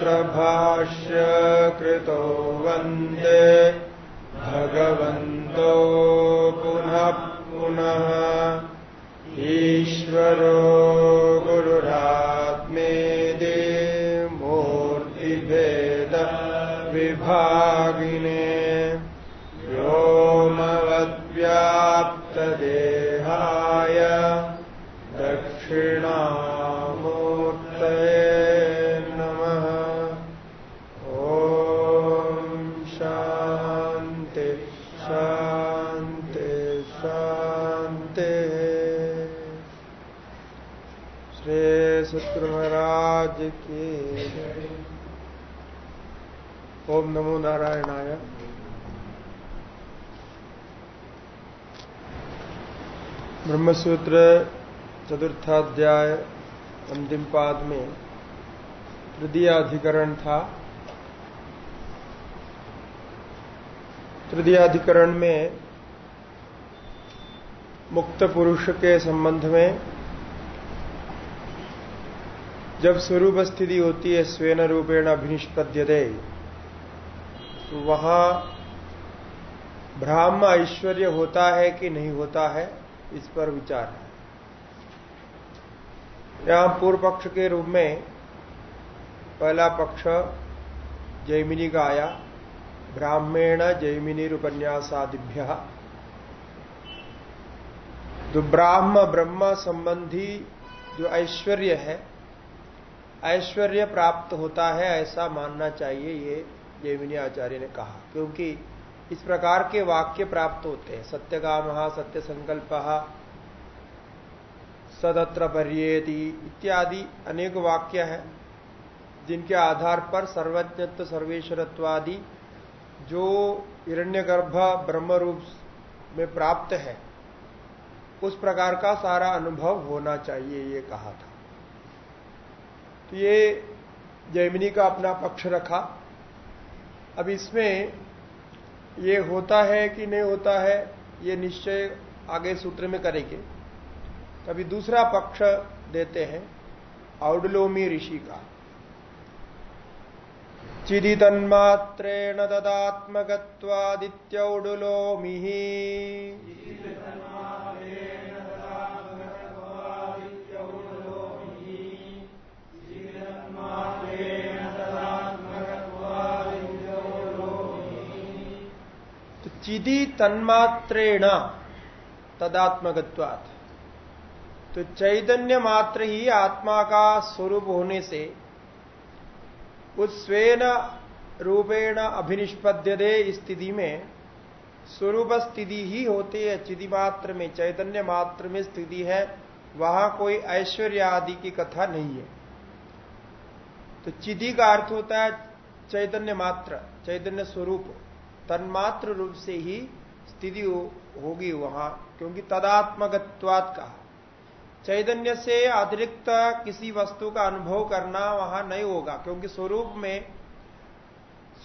सूत्रभाष्य कृतो वन्दे। भगवन्तो पुनः पुनः। ईश्वरो ब्रह्मसूत्र चतुर्थाध्याय, अंतिम पाद में तृतीय अधिकरण था। तृतीय अधिकरण में मुक्त पुरुष के संबंध में जब स्वरूप स्थिति होती है, स्वेन रूपेण अभिनिष्पद्य दे तो वहाँ ब्राह्म ऐश्वर्य होता है कि नहीं होता है? इस पर विचार है। यहाँ पूर्व पक्ष के रूप में पहला पक्ष जैमिनी का आया। ब्राह्मेण जैमिनी उपन्यासादिभ्य जो ब्राह्म, ब्रह्म संबंधी जो ऐश्वर्य है, ऐश्वर्य प्राप्त होता है ऐसा मानना चाहिए, ये जैमिनी आचार्य ने कहा। क्योंकि इस प्रकार के वाक्य प्राप्त होते हैं। सत्य सत्यकाम सत्य संकल्प सदत्र पर्येति इत्यादि अनेक वाक्य हैं, जिनके आधार पर सर्वज्ञत्व, सर्वेश्वरत्वादि जो हिरण्यगर्भ ब्रह्म रूप में प्राप्त है, उस प्रकार का सारा अनुभव होना चाहिए, ये कहा था। तो ये जैमिनी का अपना पक्ष रखा। अब इसमें ये होता है कि नहीं होता है, ये निश्चय आगे सूत्र में करेंगे। कभी दूसरा पक्ष देते हैं, औडलोमी ऋषि का। चिदि तन्मात्रेण तदात्मगत्वादित्यौडुलोमि चिदी तन्मात्रेण तदात्मगत्वात् तो चैतन्य मात्र ही आत्मा का स्वरूप होने से उस स्वेन रूपेण अभिनिष्पद्य दे स्थिति में, स्वरूप स्थिति ही होती है, चिदि मात्र में, चैतन्य मात्र में स्थिति है, वहाँ कोई ऐश्वर्य आदि की कथा नहीं है। तो चिदि का अर्थ होता है चैतन्य मात्र, चैतन्य स्वरूप। तन्मात्र रूप से ही स्थिति होगी वहाँ, क्योंकि तदात्मगत्वात कहा। चैतन्य से अतिरिक्त किसी वस्तु का अनुभव करना वहाँ नहीं होगा, क्योंकि स्वरूप में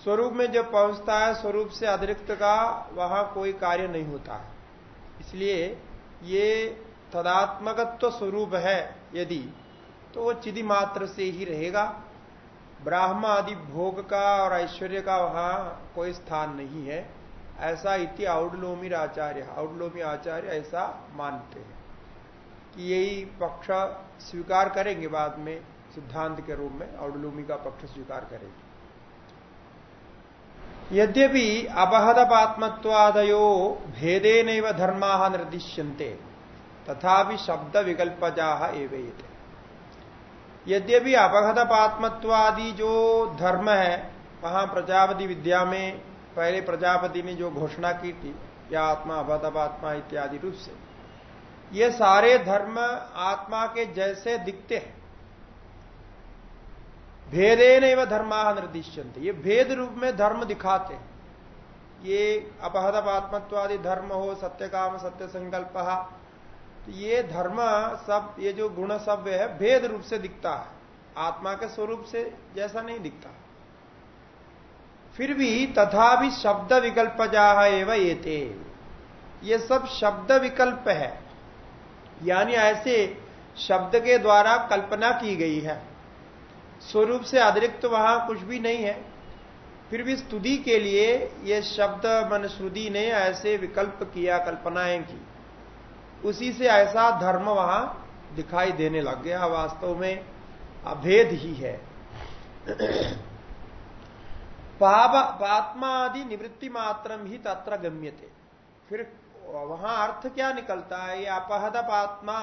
स्वरूप में जब पहुँचता है, स्वरूप से अतिरिक्त का वहाँ कोई कार्य नहीं होता है। इसलिए ये तदात्मकत्व स्वरूप है, यदि तो वो चिदि मात्र से ही रहेगा। ब्राह्म आदि भोग का और ऐश्वर्य का वहाँ कोई स्थान नहीं है। ऐसा इति औडलोमी आचार्य, आउडलोमी आचार्य ऐसा मानते हैं कि यही पक्ष स्वीकार करेंगे बाद में, सिद्धांत के रूप में औडलूमी का पक्ष स्वीकार करेंगे। यद्यपि अपहदपात्मत्वादयो भेदे नैव धर्मा निर्दिश्यन्ते तथा शब्द विकल्पजा एवं यद्यपि अपहद पात्मत्वादि जो धर्म है, वहाँ प्रजापति विद्या में, पहले प्रजापति ने जो घोषणा की थी, या आत्मा अभदपात्मा इत्यादि रूप से, ये सारे धर्म आत्मा के जैसे दिखते हैं। भेदे न धर्मा निर्दिश्यंत ये भेद रूप में धर्म दिखाते हैं। ये अपहदपात्मत्वादि धर्म हो सत्य काम सत्य संकल्प तो ये धर्म सब, ये जो गुण सब है, भेद रूप से दिखता है। आत्मा के स्वरूप से जैसा नहीं दिखता। फिर भी तथा भी शब्द विकल्प जा एवं ये ये सब शब्द विकल्प है। यानी ऐसे शब्द के द्वारा कल्पना की गई है। स्वरूप से अतिरिक्त तो वहाँ कुछ भी नहीं है। फिर भी स्तुति के लिए ये शब्द मन श्रुति ने ऐसे विकल्प किया, कल्पनाएँ की। उसी से ऐसा धर्म वहाँ दिखाई देने लग गया। वास्तव में अभेद ही है। पात्मा आदि निवृत्ति मात्रम ही तत्र गम्य थे फिर वहाँ अर्थ क्या निकलता है? ये अपहद पात्मा,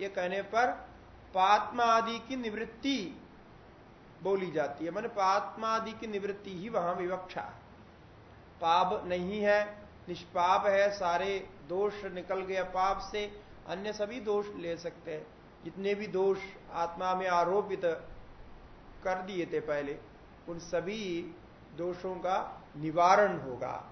ये कहने पर पात्मा आदि की निवृत्ति बोली जाती है। मैंने पात्मा आदि की निवृत्ति ही वहाँ विवक्षा पाप नहीं है निष्पाप है, सारे दोष निकल गया पाप से, अन्य सभी दोष ले सकते हैं। जितने भी दोष आत्मा में आरोपित कर दिए थे पहले, उन सभी दोषों का निवारण होगा।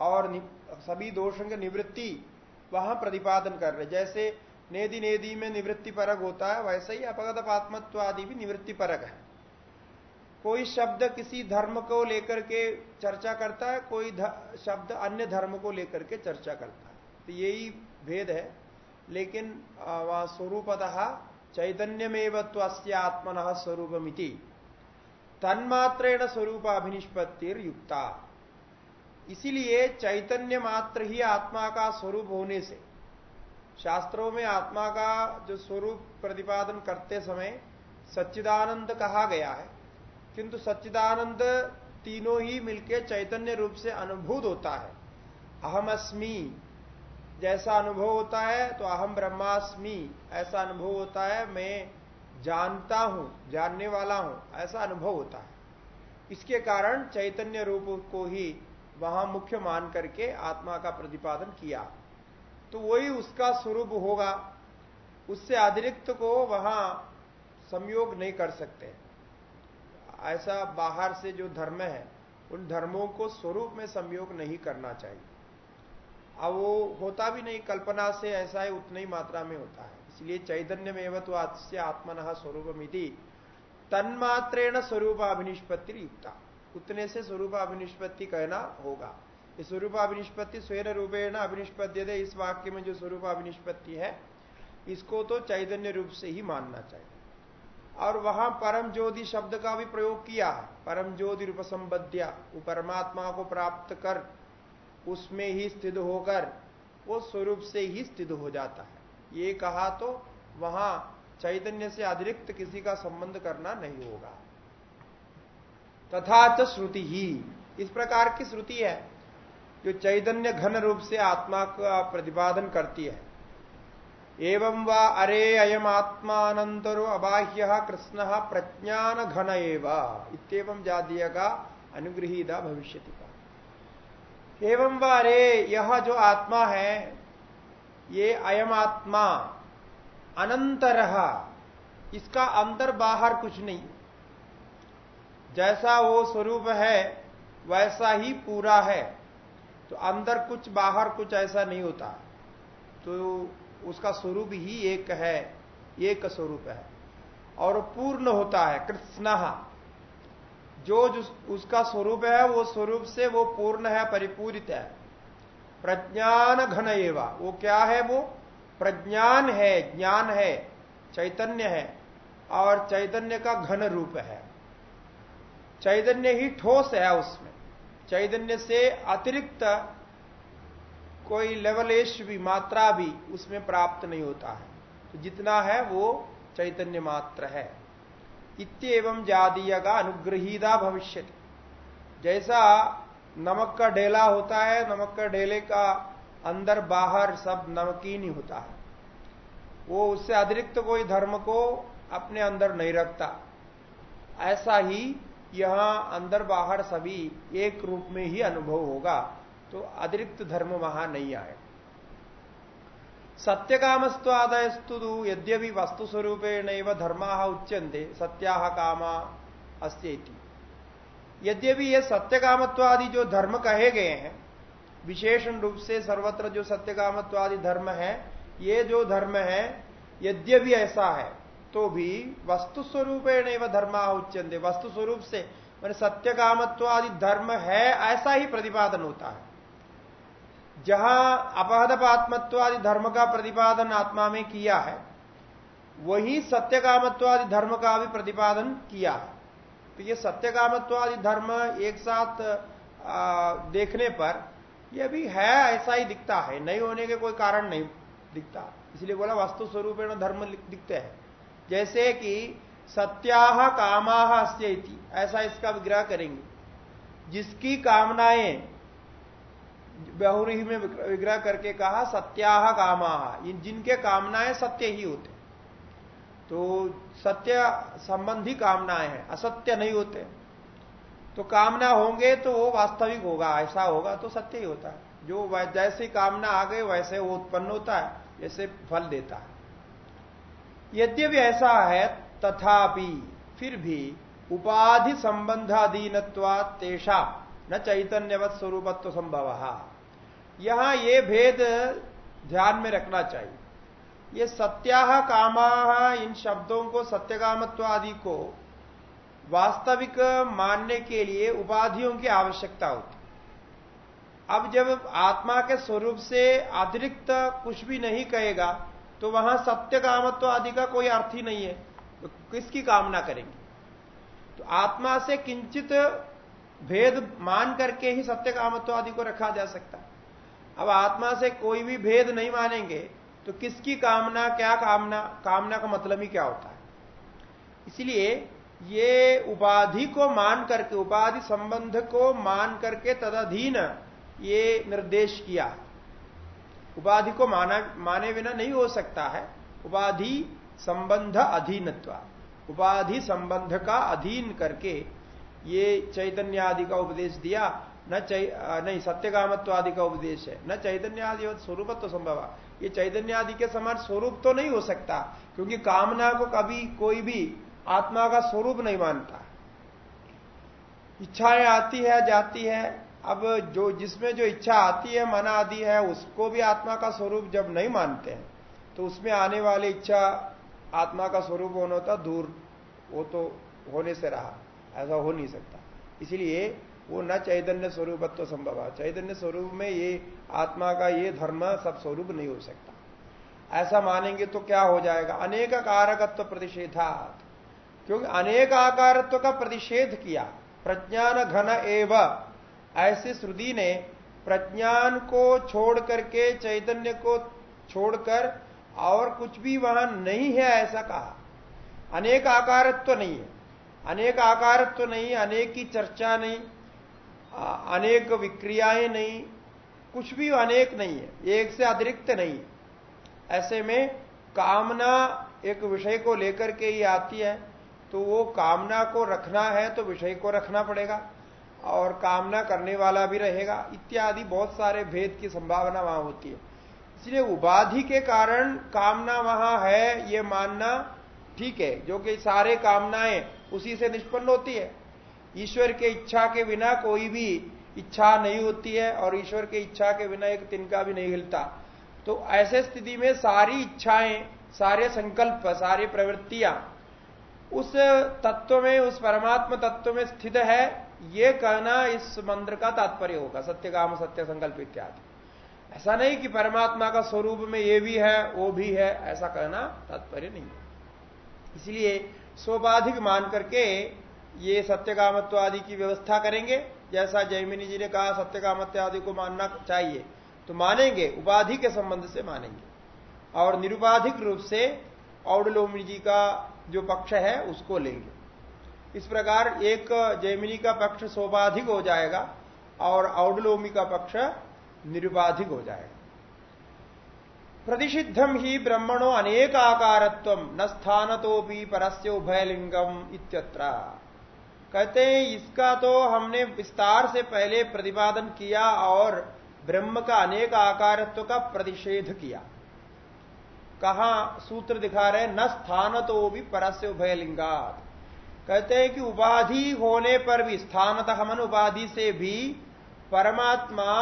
और सभी दोषों की निवृत्ति वहाँ प्रतिपादन कर रहे जैसे नेदी नेदी में निवृत्ति परक होता है, वैसे ही अपगत आत्मत्व आदि भी निवृत्ति परक है। कोई शब्द किसी धर्म को लेकर के चर्चा करता है, कोई शब्द अन्य धर्म को लेकर के चर्चा करता है। तो यही भेद है। लेकिन वहाँ स्वरूपतः चैतन्यमेव आत्मन स्वरूपमिति। तन्मात्रेण स्वरूप अभिनिष्पत्तिर युक्ता इसीलिए चैतन्य मात्र ही आत्मा का स्वरूप होने से, शास्त्रों में आत्मा का जो स्वरूप प्रतिपादन करते समय सच्चिदानंद कहा गया है किंतु सच्चिदानंद तीनों ही मिलके चैतन्य रूप से अनुभूत होता है। अहम अस्मी जैसा अनुभव होता है तो अहम ब्रह्मास्मि, ऐसा अनुभव होता है, मैं जानता हूँ, जानने वाला हूँ, ऐसा अनुभव होता है। इसके कारण चैतन्य रूप को ही वहाँ मुख्य मान करके आत्मा का प्रतिपादन किया। तो वही उसका स्वरूप होगा। उससे अतिरिक्त को वहाँ संयोग नहीं कर सकते। ऐसा बाहर से जो धर्म है, उन धर्मों को स्वरूप में संयोग नहीं करना चाहिए। अब वो होता भी नहीं, कल्पना से ऐसा है, उतनी मात्रा में होता है। इसलिए चैतन्य में तो आत्स्य आत्मन स्वरूप मिति तन्मात्रेण स्वरूप अभिनिष्पत्ति युक्ता। उतने से स्वरूप अभिनिष्पत्ति कहना होगा। इस स्वरूप अभिनिष्पत्ति स्वेर रूपेण अभिनिष्पत्ति दे इस वाक्य में जो स्वरूप अभिनिष्पत्ति है, इसको तो चैतन्य रूप से ही मानना चाहिए। और वहाँ परम ज्योति शब्द का भी प्रयोग किया है। परम ज्योति रूप संबद्धिया, वो परमात्मा को प्राप्त कर, उसमें ही स्थित होकर, वो स्वरूप से ही स्थित हो जाता है। ये कहा तो वहाँ चैतन्य से अतिरिक्त किसी का संबंध करना नहीं होगा। तथा च श्रुति ही। इस प्रकार की श्रुति है, जो चैतन्य घन रूप से आत्मा का प्रतिपादन करती है। एवं वा अरे अयम आत्मानंतरो अबाह्य कृष्ण प्रज्ञान घन एव एवं जातीय का। अनुग्रहीता भविष्य का एवं व अरे यह जो आत्मा है, ये अयम आत्मा अनंतर, इसका अंदर बाहर कुछ नहीं। जैसा वो स्वरूप है, वैसा ही पूरा है। तो अंदर कुछ, बाहर कुछ ऐसा नहीं होता। तो उसका स्वरूप ही एक है एक स्वरूप है। और पूर्ण होता है कृष्ण। जो, जो उसका स्वरूप है वो स्वरूप से वो पूर्ण है परिपूरित है। प्रज्ञान घन एवा वो क्या है वो? प्रज्ञान है ज्ञान है चैतन्य है और चैतन्य का घन रूप है। चैतन्य ही ठोस है उसमें। चैतन्य से अतिरिक्त कोई लेवलेश भी, मात्रा भी उसमें प्राप्त नहीं होता है। तो जितना है वो चैतन्य मात्र है। इतम जातीय का अनुग्रहीता भविष्य जैसा नमक का ढेला होता है, नमक का ढेले का अंदर बाहर सब नमकीन ही होता है। वो उससे अतिरिक्त कोई धर्म को अपने अंदर नहीं रखता। ऐसा ही यहाँ अंदर बाहर सभी एक रूप में ही अनुभव होगा। तो अतिरिक्त धर्म वहाँ नहीं आए। सत्य कामस्वादयस्तु यद्यपि वस्तु स्वरूपेण धर्मा उच्यंते सत्या कामा अस्त्यति। यद्यपि ये सत्यकामत्वादि जो धर्म कहे गए हैं, विशेषण रूप से सर्वत्र जो सत्यकामत्वादि धर्म है, ये जो धर्म है, यद्यपि ऐसा है तो भी वस्तु स्वरूपेण एवं धर्मा उच्चंदे वस्तु स्वरूप से, मैंने सत्य कामत्वादि धर्म है, ऐसा ही प्रतिपादन होता है। जहाँ अपहदपात्मत्वादि धर्म का प्रतिपादन आत्मा में किया है वही सत्य कामत्वादि धर्म का भी प्रतिपादन किया है। तो ये सत्य कामत्वादि धर्म एक साथ आ, देखने पर यह भी है ऐसा ही दिखता है। नहीं होने के कोई कारण नहीं दिखता। इसलिए बोला वास्तु स्वरूप धर्म दिखते हैं। जैसे कि सत्याह कामाह अस्ती ऐसा इसका विग्रह करेंगे। जिसकी कामनाएँ बहुरी में विग्रह करके कहा, सत्याह कामाह। जिनके कामनाएँ सत्य ही होते। तो सत्य संबंधी कामनाएँ हैं, असत्य नहीं होते। तो कामना होंगे तो वो वास्तविक होगा, ऐसा होगा तो सत्य ही होता है। जो जैसी कामना आ गई, वैसे वो उत्पन्न होता है, जैसे फल देता है। यद्यपि ऐसा है, तथापि फिर भी उपाधि संबंधाधीन तेषा, न चैतन्यवत स्वरूपत्व संभव यहाँ ये भेद ध्यान में रखना चाहिए। ये सत्या कामा इन शब्दों को सत्यकामत्व आदि को वास्तविक मानने के लिए उपाधियों की आवश्यकता होती अब जब आत्मा के स्वरूप से अतिरिक्त कुछ भी नहीं कहेगा तो वहाँ सत्य कामत्व आदि का कोई अर्थ ही नहीं है। तो किसकी कामना करेंगे? तो आत्मा से किंचित भेद मान करके ही सत्य कामत्व आदि को रखा जा सकता अब आत्मा से कोई भी भेद नहीं मानेंगे तो किसकी कामना, क्या कामना कामना का मतलब ही क्या होता है? इसलिए ये उपाधि को मान करके, उपाधि संबंध को मान करके तदधीन ये निर्देश किया उपाधि को माना, माने बिना नहीं हो सकता है। उपाधि संबंध अधीनत्व, उपाधि संबंध का अधीन करके ये चैतन्य आदि का उपदेश दिया न नहीं सत्यकामत्व आदि का उपदेश है। न चैतन्य आदि स्वरूपत्व तो संभव ये चैतन्य आदि के समान स्वरूप तो नहीं हो सकता, क्योंकि कामना को कभी कोई भी आत्मा का स्वरूप नहीं मानता। इच्छाएँ आती है, जाती है, अब जो, जिसमें जो इच्छा आती है, मन आदि है, उसको भी आत्मा का स्वरूप जब नहीं मानते हैं तो उसमें आने वाली इच्छा आत्मा का स्वरूप होना था, दूर, वो तो होने से रहा, ऐसा हो नहीं सकता। इसलिए वो न चैतन्य स्वरूपत्व संभव है। चैतन्य स्वरूप में ये आत्मा का ये धर्म सब स्वरूप नहीं हो सकता। ऐसा मानेंगे तो क्या हो जाएगा? अनेक कारकत्व प्रतिषेधात। क्योंकि अनेक आकारत्व का प्रतिषेध किया। प्रज्ञान घन एवं। ऐसे श्रुति ने प्रज्ञान को छोड़ करके चैतन्य को छोड़कर और कुछ भी वहाँ नहीं है ऐसा कहा। अनेक आकारत्व नहीं है। अनेक आकारत्व नहीं, अनेक की चर्चा नहीं। अनेक विक्रियाएँ नहीं, कुछ भी अनेक नहीं है, एक से अतिरिक्त नहीं। ऐसे में कामना एक विषय को लेकर के ही आती है तो वो कामना को रखना है तो विषय को रखना पड़ेगा, और कामना करने वाला भी रहेगा, इत्यादि बहुत सारे भेद की संभावना वहाँ होती है। इसलिए उपाधि के कारण कामना वहाँ है, ये मानना ठीक है, जो कि सारे कामनाएँ उसी से निष्पन्न होती है। ईश्वर के इच्छा के बिना कोई भी इच्छा नहीं होती है और ईश्वर के इच्छा के बिना एक तिनका भी नहीं हिलता। तो ऐसे स्थिति में सारी इच्छाएँ, सारे संकल्प, सारी प्रवृत्तियाँ उस तत्व में, उस परमात्मा तत्व में स्थित है। ये कहना इस मंत्र का तात्पर्य होगा सत्य काम सत्य संकल्प इत्यादि। ऐसा नहीं कि परमात्मा का स्वरूप में ये भी है, वो भी है, ऐसा कहना तात्पर्य नहीं है। इसलिए सोपाधिक मान करके ये सत्यकामत्व आदि की व्यवस्था करेंगे। जैसा जयमिनी जी ने कहा सत्य सत्यकामत्व आदि को मानना चाहिए। तो मानेंगे, उपाधि के संबंध से मानेंगे। और निरुपाधिक रूप से औडलोमी जी का जो पक्ष है, उसको लेंगे। इस प्रकार एक जयमिनी का पक्ष सोपाधिक हो जाएगा और औडलोमी का पक्ष निरुपाधिक हो जाएगा। प्रतिषिद्धम ही ब्रह्मणो अनेक आकारत्व, न स्थान भी परस्य उभयलिंगम इत्यत्र। कहते हैं, इसका तो हमने विस्तार से पहले प्रतिपादन किया और ब्रह्म का अनेक आकारत्व का प्रतिषेध किया। कहा सूत्र दिखा रहे न स्थान तो भी परस्य उभयलिंगात। कहते हैं कि उपाधि होने पर भी, स्थानतः मन उपाधि से भी परमात्मा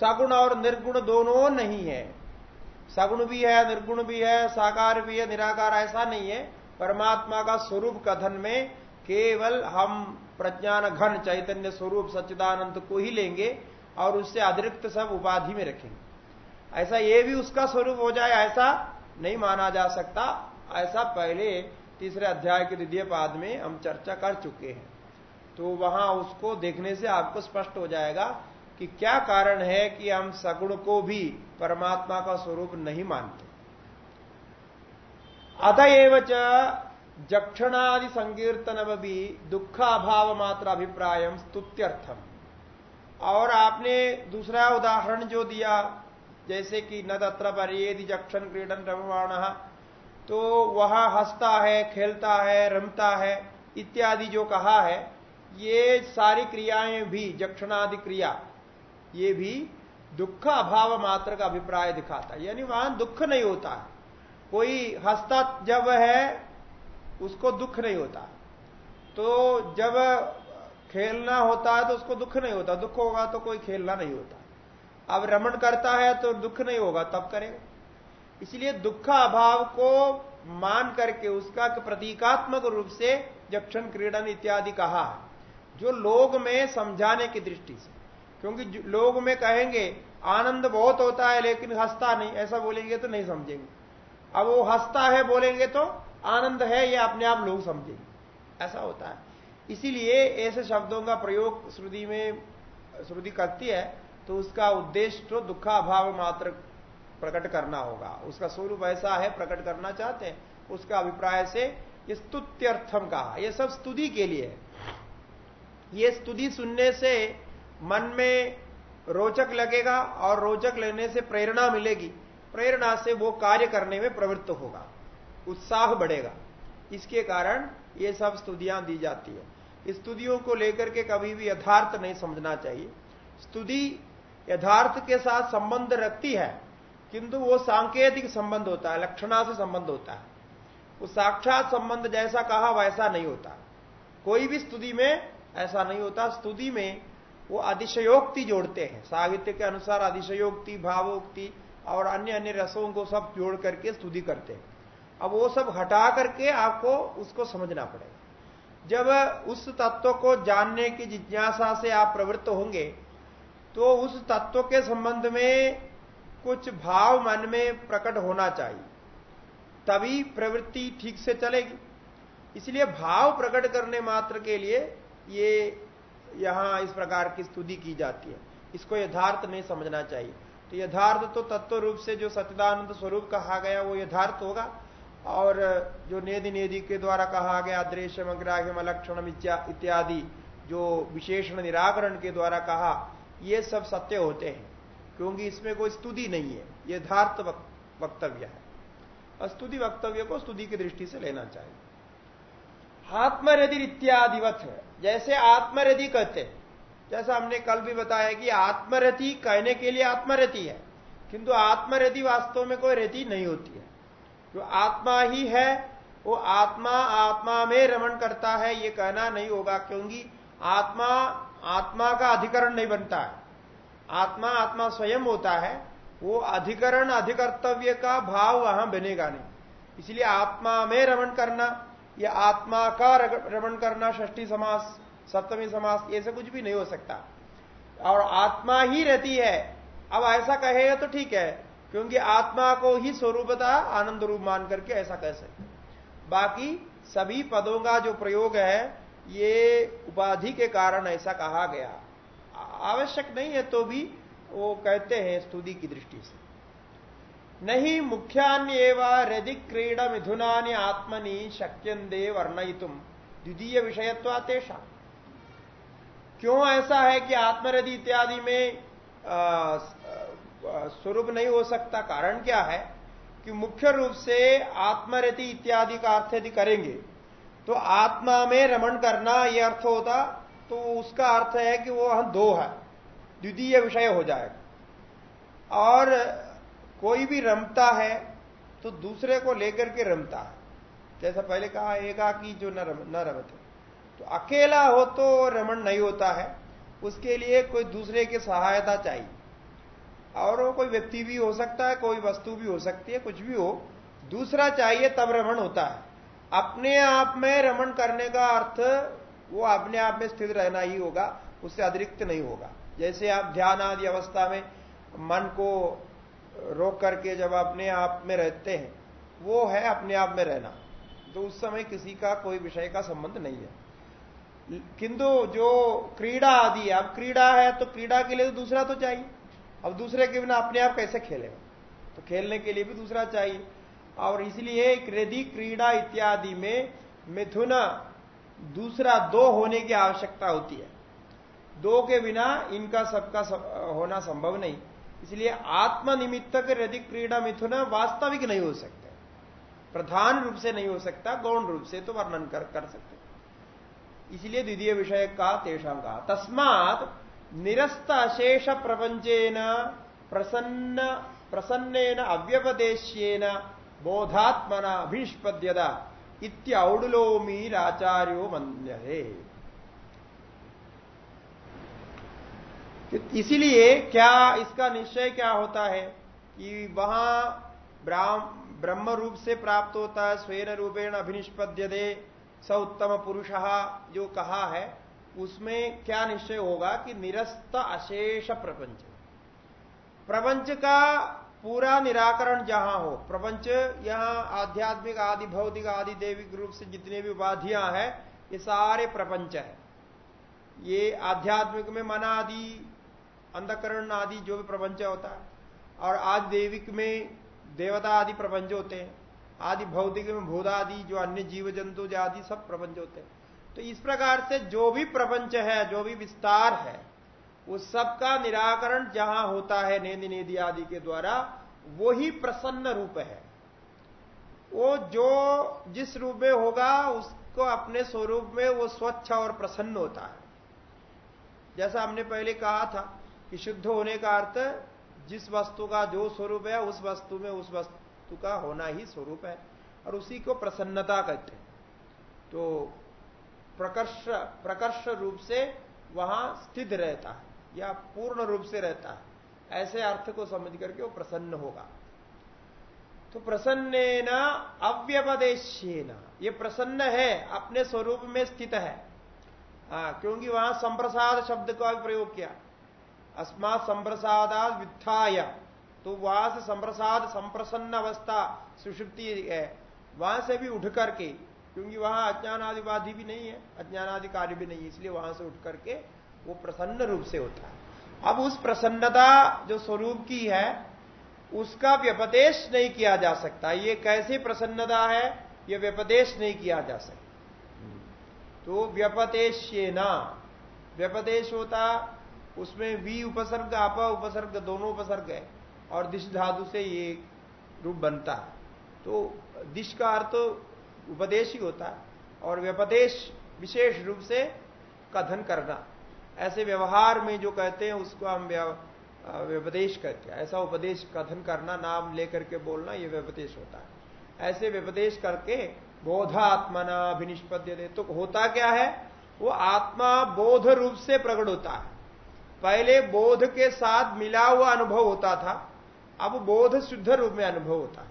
सगुण और निर्गुण दोनों नहीं है। सगुण भी है, निर्गुण भी है, साकार भी है, निराकार ऐसा नहीं है। परमात्मा का स्वरूप कथन में केवल हम प्रज्ञान घन चैतन्य स्वरूप सच्चिदानंद को ही लेंगे और उससे अतिरिक्त सब उपाधि में रखेंगे। ऐसा ये भी उसका स्वरूप हो जाए, ऐसा नहीं माना जा सकता। ऐसा पहले तीसरे अध्याय के द्वितीय पाद में हम चर्चा कर चुके हैं। तो वहाँ उसको देखने से आपको स्पष्ट हो जाएगा कि क्या कारण है कि हम सगुण को भी परमात्मा का स्वरूप नहीं मानते। अतएव जक्षणादि संकीर्तन भी दुखाभाव मात्र अभिप्राय स्तुत्यर्थम। और आपने दूसरा उदाहरण जो दिया, जैसे कि न तत्र परियेदि जक्षण क्रीडन रमवाण तो वह हंसता है, खेलता है, रमता है, इत्यादि जो कहा है, ये सारी क्रियाएँ भी, जक्षणादि क्रिया, ये भी दुख अभाव मात्र का अभिप्राय दिखाता है। यानी वहाँ दुख नहीं होता। है कोई हंसता जब है उसको दुख नहीं होता। तो जब खेलना होता है तो उसको दुख नहीं होता। दुख होगा तो कोई खेलना नहीं होता। अब रमण करता है तो दुख नहीं होगा, तब करेगा। इसलिए दुख अभाव को मान करके उसका प्रतीकात्मक रूप से जक्षण क्रीडन इत्यादि कहा जो लोग में समझाने की दृष्टि से। क्योंकि लोग में कहेंगे, आनंद बहुत होता है लेकिन हंसता नहीं, ऐसा बोलेंगे तो नहीं समझेंगे। अब वो हंसता है बोलेंगे तो आनंद है, ये अपने आप लोग समझेंगे। ऐसा होता है। इसीलिए ऐसे शब्दों का प्रयोग श्रुति में, श्रुति करती है तो उसका उद्देश्य तो दुखा अभाव मात्र प्रकट करना होगा। उसका स्वरूप ऐसा है, प्रकट करना चाहते हैं, उसका अभिप्राय से स्तुत्यर्थम कहा। यह सब स्तुति के लिए है। ये स्तुति सुनने से मन में रोचक लगेगा और रोचक लेने से प्रेरणा मिलेगी। प्रेरणा से वो कार्य करने में प्रवृत्त होगा। उत्साह बढ़ेगा। इसके कारण ये सब स्तुतियाँ दी जाती है। स्तुतियों को लेकर के कभी भी यथार्थ नहीं समझना चाहिए। स्तुति यथार्थ के साथ संबंध रखती है, किंतु वो सांकेतिक संबंध होता है, लक्षणा से संबंध होता है। वो साक्षात संबंध जैसा कहा वैसा नहीं होता। कोई भी स्तुति में ऐसा नहीं होता। स्तुति में वो अतिशयोक्ति जोड़ते हैं। साहित्य के अनुसार अतिशयोक्ति, भावोक्ति और अन्य अन्य रसों को सब जोड़ करके स्तुति करते हैं। अब वो सब हटा करके आपको उसको समझना पड़ेगा। जब उस तत्व को जानने की जिज्ञासा से आप प्रवृत्त होंगे तो उस तत्व के संबंध में कुछ भाव मन में प्रकट होना चाहिए। तभी प्रवृत्ति ठीक से चलेगी। इसलिए भाव प्रकट करने मात्र के लिए ये यहाँ इस प्रकार की स्तुति की जाती है। इसको यथार्थ नहीं समझना चाहिए। तो यथार्थ तो तत्व रूप से जो सच्चिदानंद स्वरूप कहा गया, वो यथार्थ होगा। और जो नेदि नेदि के द्वारा कहा गया दृश्यम अग्राह्यम, अलक्षणम इत्यादि, जो विशेषण निराकरण के द्वारा कहा, ये सब सत्य होते हैं, क्योंकि इसमें कोई स्तुति नहीं है यथार्थ वक्तव्य है। स्तुति वक्तव्य को स्तुति की दृष्टि से लेना चाहिए। आत्मरधि इत्यादिवत है, जैसे आत्मरथी कहते हैं, जैसा हमने कल भी बताया कि आत्मरथी कहने के लिए आत्मरति है, किंतु आत्मरथी वास्तव में कोई रति नहीं होती है। जो आत्मा ही है, वो आत्मा आत्मा में रमण करता है, ये कहना नहीं होगा क्योंकि आत्मा आत्मा का अधिकरण नहीं बनता है। आत्मा आत्मा स्वयं होता है, वो अधिकरण, अधिकर्तव्य का भाव वहाँ बनेगा नहीं। इसलिए आत्मा में रमण करना, या आत्मा का रमण करना, षष्ठी समास, सप्तमी समास सब कुछ भी नहीं हो सकता। और आत्मा ही रहती है। अब ऐसा कहेगा तो ठीक है क्योंकि आत्मा को ही स्वरूपता आनंद रूप मान करके ऐसा कह सकते बाकी सभी पदों का जो प्रयोग है, ये उपाधि के कारण ऐसा कहा गया। आवश्यक नहीं है तो भी वो कहते हैं स्तुति की दृष्टि से। नहीं मुख्यान्यव रदि क्रीड मिथुना आत्मनि शक्यंदे वर्णयितुम। द्वितीय विषयत्वातेषा क्यों ऐसा है कि आत्मरदि इत्यादि में स्वरूप नहीं हो सकता। कारण क्या है कि मुख्य रूप से आत्मरति इत्यादि का अर्थ यदि करेंगे तो आत्मा में रमण करना यह अर्थ होता तो उसका अर्थ है कि वो हम दो है द्वितीय विषय हो जाएगा। और कोई भी रमता है तो दूसरे को लेकर के रमता है। जैसा पहले कहा एकाकी जो न रम, न रमते। तो अकेला हो तो रमण नहीं होता है उसके लिए कोई दूसरे की सहायता चाहिए। और वो कोई व्यक्ति भी हो सकता है, कोई वस्तु भी हो सकती है, कुछ भी हो, दूसरा चाहिए तब रमण होता है। अपने आप में रमण करने का अर्थ वो अपने आप में स्थिर रहना ही होगा, उससे अतिरिक्त नहीं होगा। जैसे आप ध्यान आदि अवस्था में मन को रोक करके जब अपने आप में रहते हैं, वो है अपने आप में रहना। तो उस समय किसी का कोई विषय का संबंध नहीं है। किंतु जो क्रीड़ा आदि है, अब क्रीड़ा है तो क्रीड़ा के लिए तो दूसरा तो चाहिए। अब दूसरे के बिना अपने आप कैसे खेलेगा तो खेलने के लिए भी दूसरा चाहिए। और इसलिए यदि क्रीड़ा इत्यादि में मिथुन दूसरा दो होने की आवश्यकता होती है। दो के बिना इनका सबका सब, होना संभव नहीं। इसलिए आत्मनिमित्तक यदि क्रीड़ा मिथुन वास्तविक नहीं हो सकते। प्रधान रूप से नहीं हो सकता गौण रूप से तो वर्णन कर, कर सकते। इसलिए द्वितीय विषय का तेषाम कहा। तस्मात निरस्त अशेष प्रपंचेन प्रसन्न, प्रसन्नेन अव्यपदेश्येन बोधात्मना अभिष्पद्यता इत्यौडुलोमीराचार्यो मन्यते इसीलिए क्या इसका निश्चय क्या होता है कि वहाँ ब्रह्म रूप से प्राप्त होता है, स्वेन रूपेण अभिनिष्पद्य दे स उत्तम पुरुष जो कहा है उसमें क्या निश्चय होगा कि निरस्त अशेष प्रपंच। प्रपंच का पूरा निराकरण जहाँ हो, प्रपंच यहाँ आध्यात्मिक आदि, भौतिक आदि, देविक रूप से जितने भी उपाधियाँ हैं, ये सारे प्रपंच है। ये आध्यात्मिक में मन आदि, अंधकरण आदि जो भी प्रपंच होता है, और आज देविक में देवता आदि प्रपंच होते हैं, आदि भौतिक में भूत आदि, जो अन्य जीव जंतु आदि सब प्रपंच होते हैं। तो इस प्रकार से जो भी प्रपंच है, जो भी विस्तार है उस सब का निराकरण जहाँ होता है नेन्द्र नेदी आदि के द्वारा वो ही प्रसन्न रूप है। वो जो जिस रूप में होगा, उसको अपने स्वरूप में वो स्वच्छ और प्रसन्न होता है। जैसा हमने पहले कहा था कि शुद्ध होने का अर्थ, जिस वस्तु का जो स्वरूप है, उस वस्तु में उस वस्तु का होना ही स्वरूप है, और उसी को प्रसन्नता कहते हैं। तो प्रकर्ष प्रकर्ष रूप से वहाँ स्थित रहता है, या पूर्ण रूप से रहता है। ऐसे अर्थ को समझ करके वो प्रसन्न होगा। तो प्रसन्न न अव्यपदेश्य ये प्रसन्न है, अपने स्वरूप में स्थित है। हाँ क्योंकि वहाँ संप्रसाद शब्द का भी प्रयोग किया। अस्मा संप्रसादा वित्थाय तो वहाँ से संप्रसाद, संप्रसन्न अवस्था सुषुप्ति है। वहाँ से भी उठ करके क्योंकि वहाँ अज्ञान आदि उपाधि भी नहीं है अज्ञान आदि कार्य भी नहीं है, इसलिए वहाँ से उठ करके वो प्रसन्न रूप से होता है। अब उस प्रसन्नता जो स्वरूप की है, उसका व्यपदेश नहीं किया जा सकता। ये कैसी प्रसन्नता है, ये व्यपदेश नहीं किया जा सकता। तो व्यपदेश ना व्यपदेश होता, उसमें वी उपसर्ग, आप उपसर्ग, दोनों उपसर्ग है, और दिश धातु से ये रूप बनता है। तो दिश का अर्थ उपदेश ही होता है। और व्यपदेश विशेष रूप से कथन करना। ऐसे व्यवहार में जो कहते हैं, उसको हम व्यपदेश कहते हैं। ऐसा उपदेश कथन करना, नाम लेकर के बोलना, ये व्यपदेश होता है। ऐसे व्यपदेश करके बोधात्मना अभिनिष्पद्य दे। तो होता क्या है? वो आत्मा बोध रूप से प्रकट होता है। पहले बोध के साथ मिला हुआ अनुभव होता था। अब बोध शुद्ध रूप में अनुभव होता है।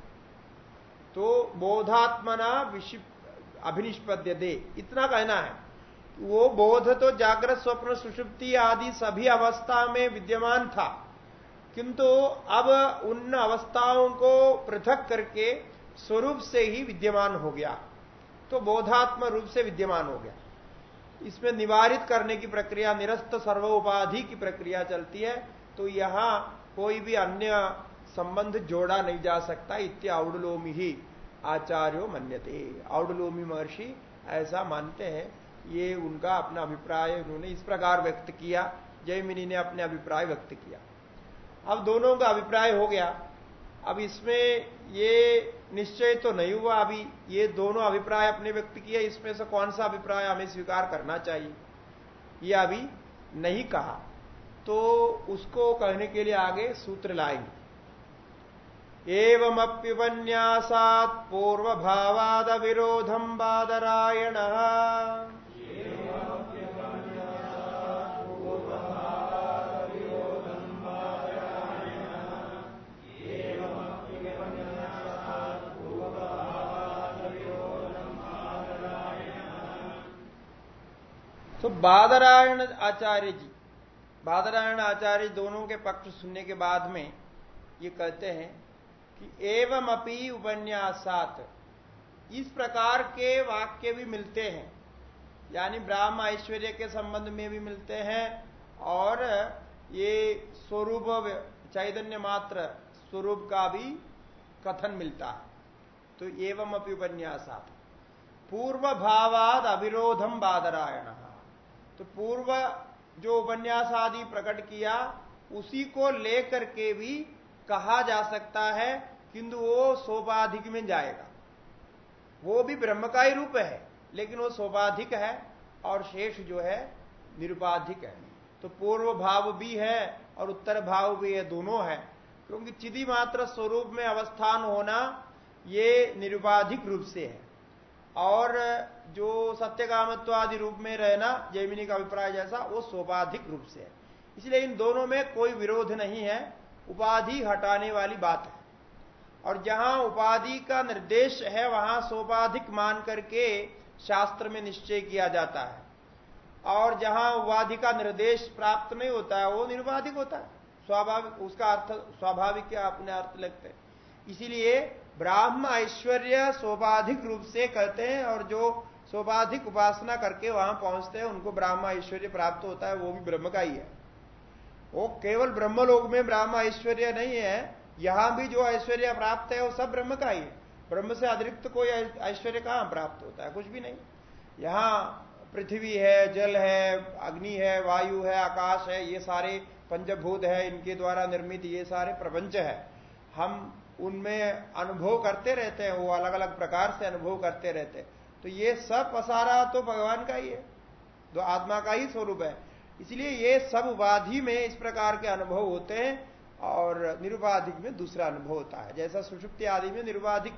तो बोधात्मना अभिनिष्पद्य दे इतना कहना है। वो बोध तो जागृत स्वप्न, सुषुप्ति आदि सभी अवस्था में विद्यमान था। किंतु अब उन अवस्थाओं को पृथक करके स्वरूप से ही विद्यमान हो गया। तो बोधात्म रूप से विद्यमान हो गया। इसमें निवारित करने की प्रक्रिया, निरस्त सर्वोपाधि की प्रक्रिया चलती है। तो यहाँ कोई भी अन्य संबंध जोड़ा नहीं जा सकता इत्य औडलोमी ही आचार्यो मन्यते। औडलोमी महर्षि ऐसा मानते हैं, ये उनका अपना अभिप्राय उन्होंने इस प्रकार व्यक्त किया, जयमिनी ने अपने अभिप्राय व्यक्त किया। अब दोनों का अभिप्राय हो गया। अब इसमें ये निश्चय तो नहीं हुआ, अभी ये दोनों अभिप्राय अपने व्यक्त किया इसमें से कौन सा अभिप्राय हमें स्वीकार करना चाहिए? ये अभी नहीं कहा। तो उसको कहने के लिए आगे सूत्र लाएँगे। एवमप्युपन्यासात् पूर्वभावादविरोधम् बादरायणः। तो बादरायण आचार्य जी, बादरायण आचार्य दोनों के पक्ष सुनने के बाद में ये कहते हैं कि एवं अपी उपन्यासात। इस प्रकार के वाक्य भी मिलते हैं। यानी ब्राह्म ऐश्वर्य के संबंध में भी मिलते हैं और ये स्वरूप चैतन्य मात्र स्वरूप का भी कथन मिलता है। तो एवं अपनी उपन्यासात। पूर्व भावाद अविरोधम बादरायण। तो पूर्व जो उपन्यास आदि प्रकट किया, उसी को लेकर के भी कहा जा सकता है, किंतु वो सोपाधिक में जाएगा। वो भी ब्रह्म का ही रूप है, लेकिन वो सोपाधिक है और शेष जो है, निरुपाधिक है। तो पूर्व भाव भी है और उत्तर भाव भी है, दोनों है। क्योंकि चिदी मात्र स्वरूप में अवस्थान होना, ये निरुपाधिक रूप से है। और जो सत्यकामत्व आदि रूप में रहना, जैमिनी का अभिप्राय जैसा, वो सोपाधिक रूप से है। इसलिए इन दोनों में कोई विरोध नहीं है। उपाधि हटाने वाली बात है। और जहाँ उपाधि का निर्देश है, वहाँ सोपाधिक मान करके शास्त्र में निश्चय किया जाता है। और जहाँ उपाधि का निर्देश प्राप्त नहीं होता है, वो निरुपाधिक होता है। स्वाभाविक, उसका अर्थ, स्वाभाविक अपने अर्थ लगते हैं। इसीलिए ब्राह्म ऐश्वर्य सोपाधिक रूप से कहते हैं, और जो सोपाधिक उपासना करके वहाँ पहुँचते हैं, उनको ब्राह्म ऐश्वर्य प्राप्त होता है, वो भी ब्रह्म का ही है। वो केवल ब्रह्मलोक में ब्राह्म ऐश्वर्य नहीं है, यहाँ भी जो ऐश्वर्य प्राप्त है, वो सब ब्रह्म का ही ब्रह्म से अतिरिक्त कोई ऐश्वर्य कहाँ प्राप्त होता है? कुछ भी नहीं। यहाँ पृथ्वी है, जल है, अग्नि है, वायु है, आकाश है, ये सारे पंचभूत है, इनके द्वारा निर्मित ये सारे प्रपंच है। हम उनमें अनुभव करते रहते हैं, वो अलग अलग प्रकार से अनुभव करते रहते हैं। तो ये सब पसारा तो भगवान का ही है। जो आत्मा का ही स्वरूप है। इसलिए ये सब उपाधि में इस प्रकार के अनुभव होते हैं और निरुपाधिक में दूसरा अनुभव होता है। जैसा सुषुप्ति आदि में निरुपाधिक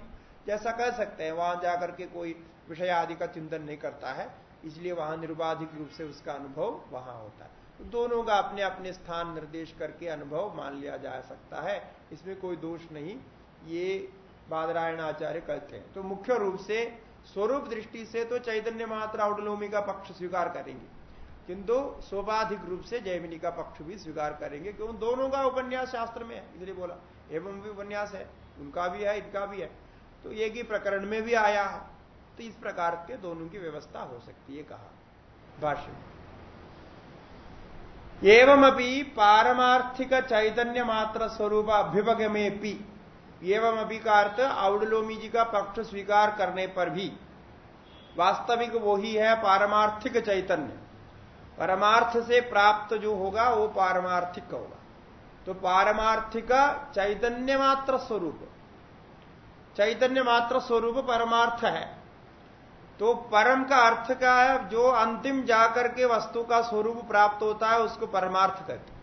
जैसा कह सकते हैं, वहाँ जाकर के कोई विषय आदि का चिंतन नहीं करता है, इसलिए वहाँ निरुपाधिक रूप से उसका अनुभव वहाँ होता है। तो दोनों का अपने अपने स्थान निर्देश करके अनुभव मान लिया जा सकता है, इसमें कोई दोष नहीं, ये बादरायण आचार्य कहते हैं। तो मुख्य रूप से स्वरूप दृष्टि से तो चैतन्य मात्र औडलोमी का पक्ष स्वीकार करेंगे। किंतु सोपाधिक रूप से जयमिनी का पक्ष भी स्वीकार करेंगे क्यों दोनों का उपन्यास शास्त्र में है, इसलिए बोला। एवं भी उपन्यास है, उनका भी है, इनका भी है। तो एक ही प्रकरण में भी आया है। तो इस प्रकार के दोनों की व्यवस्था हो सकती है, कहा भाष्य एवं अभी पारमार्थिक चैतन्य मात्र स्वरूप अभ्युपग में भी एवं अभी का अर्थ औडलोमी जी का पक्ष स्वीकार करने पर भी। वास्तविक वो ही है पारमार्थिक चैतन्य। परमार्थ से प्राप्त जो होगा, वो पारमार्थिक होगा। तो पारमार्थिक चैतन्य मात्र स्वरूप। चैतन्य मात्र स्वरूप परमार्थ है। तो परम का अर्थ का है? जो अंतिम जाकर के वस्तु का स्वरूप प्राप्त होता है, उसको परमार्थ कहते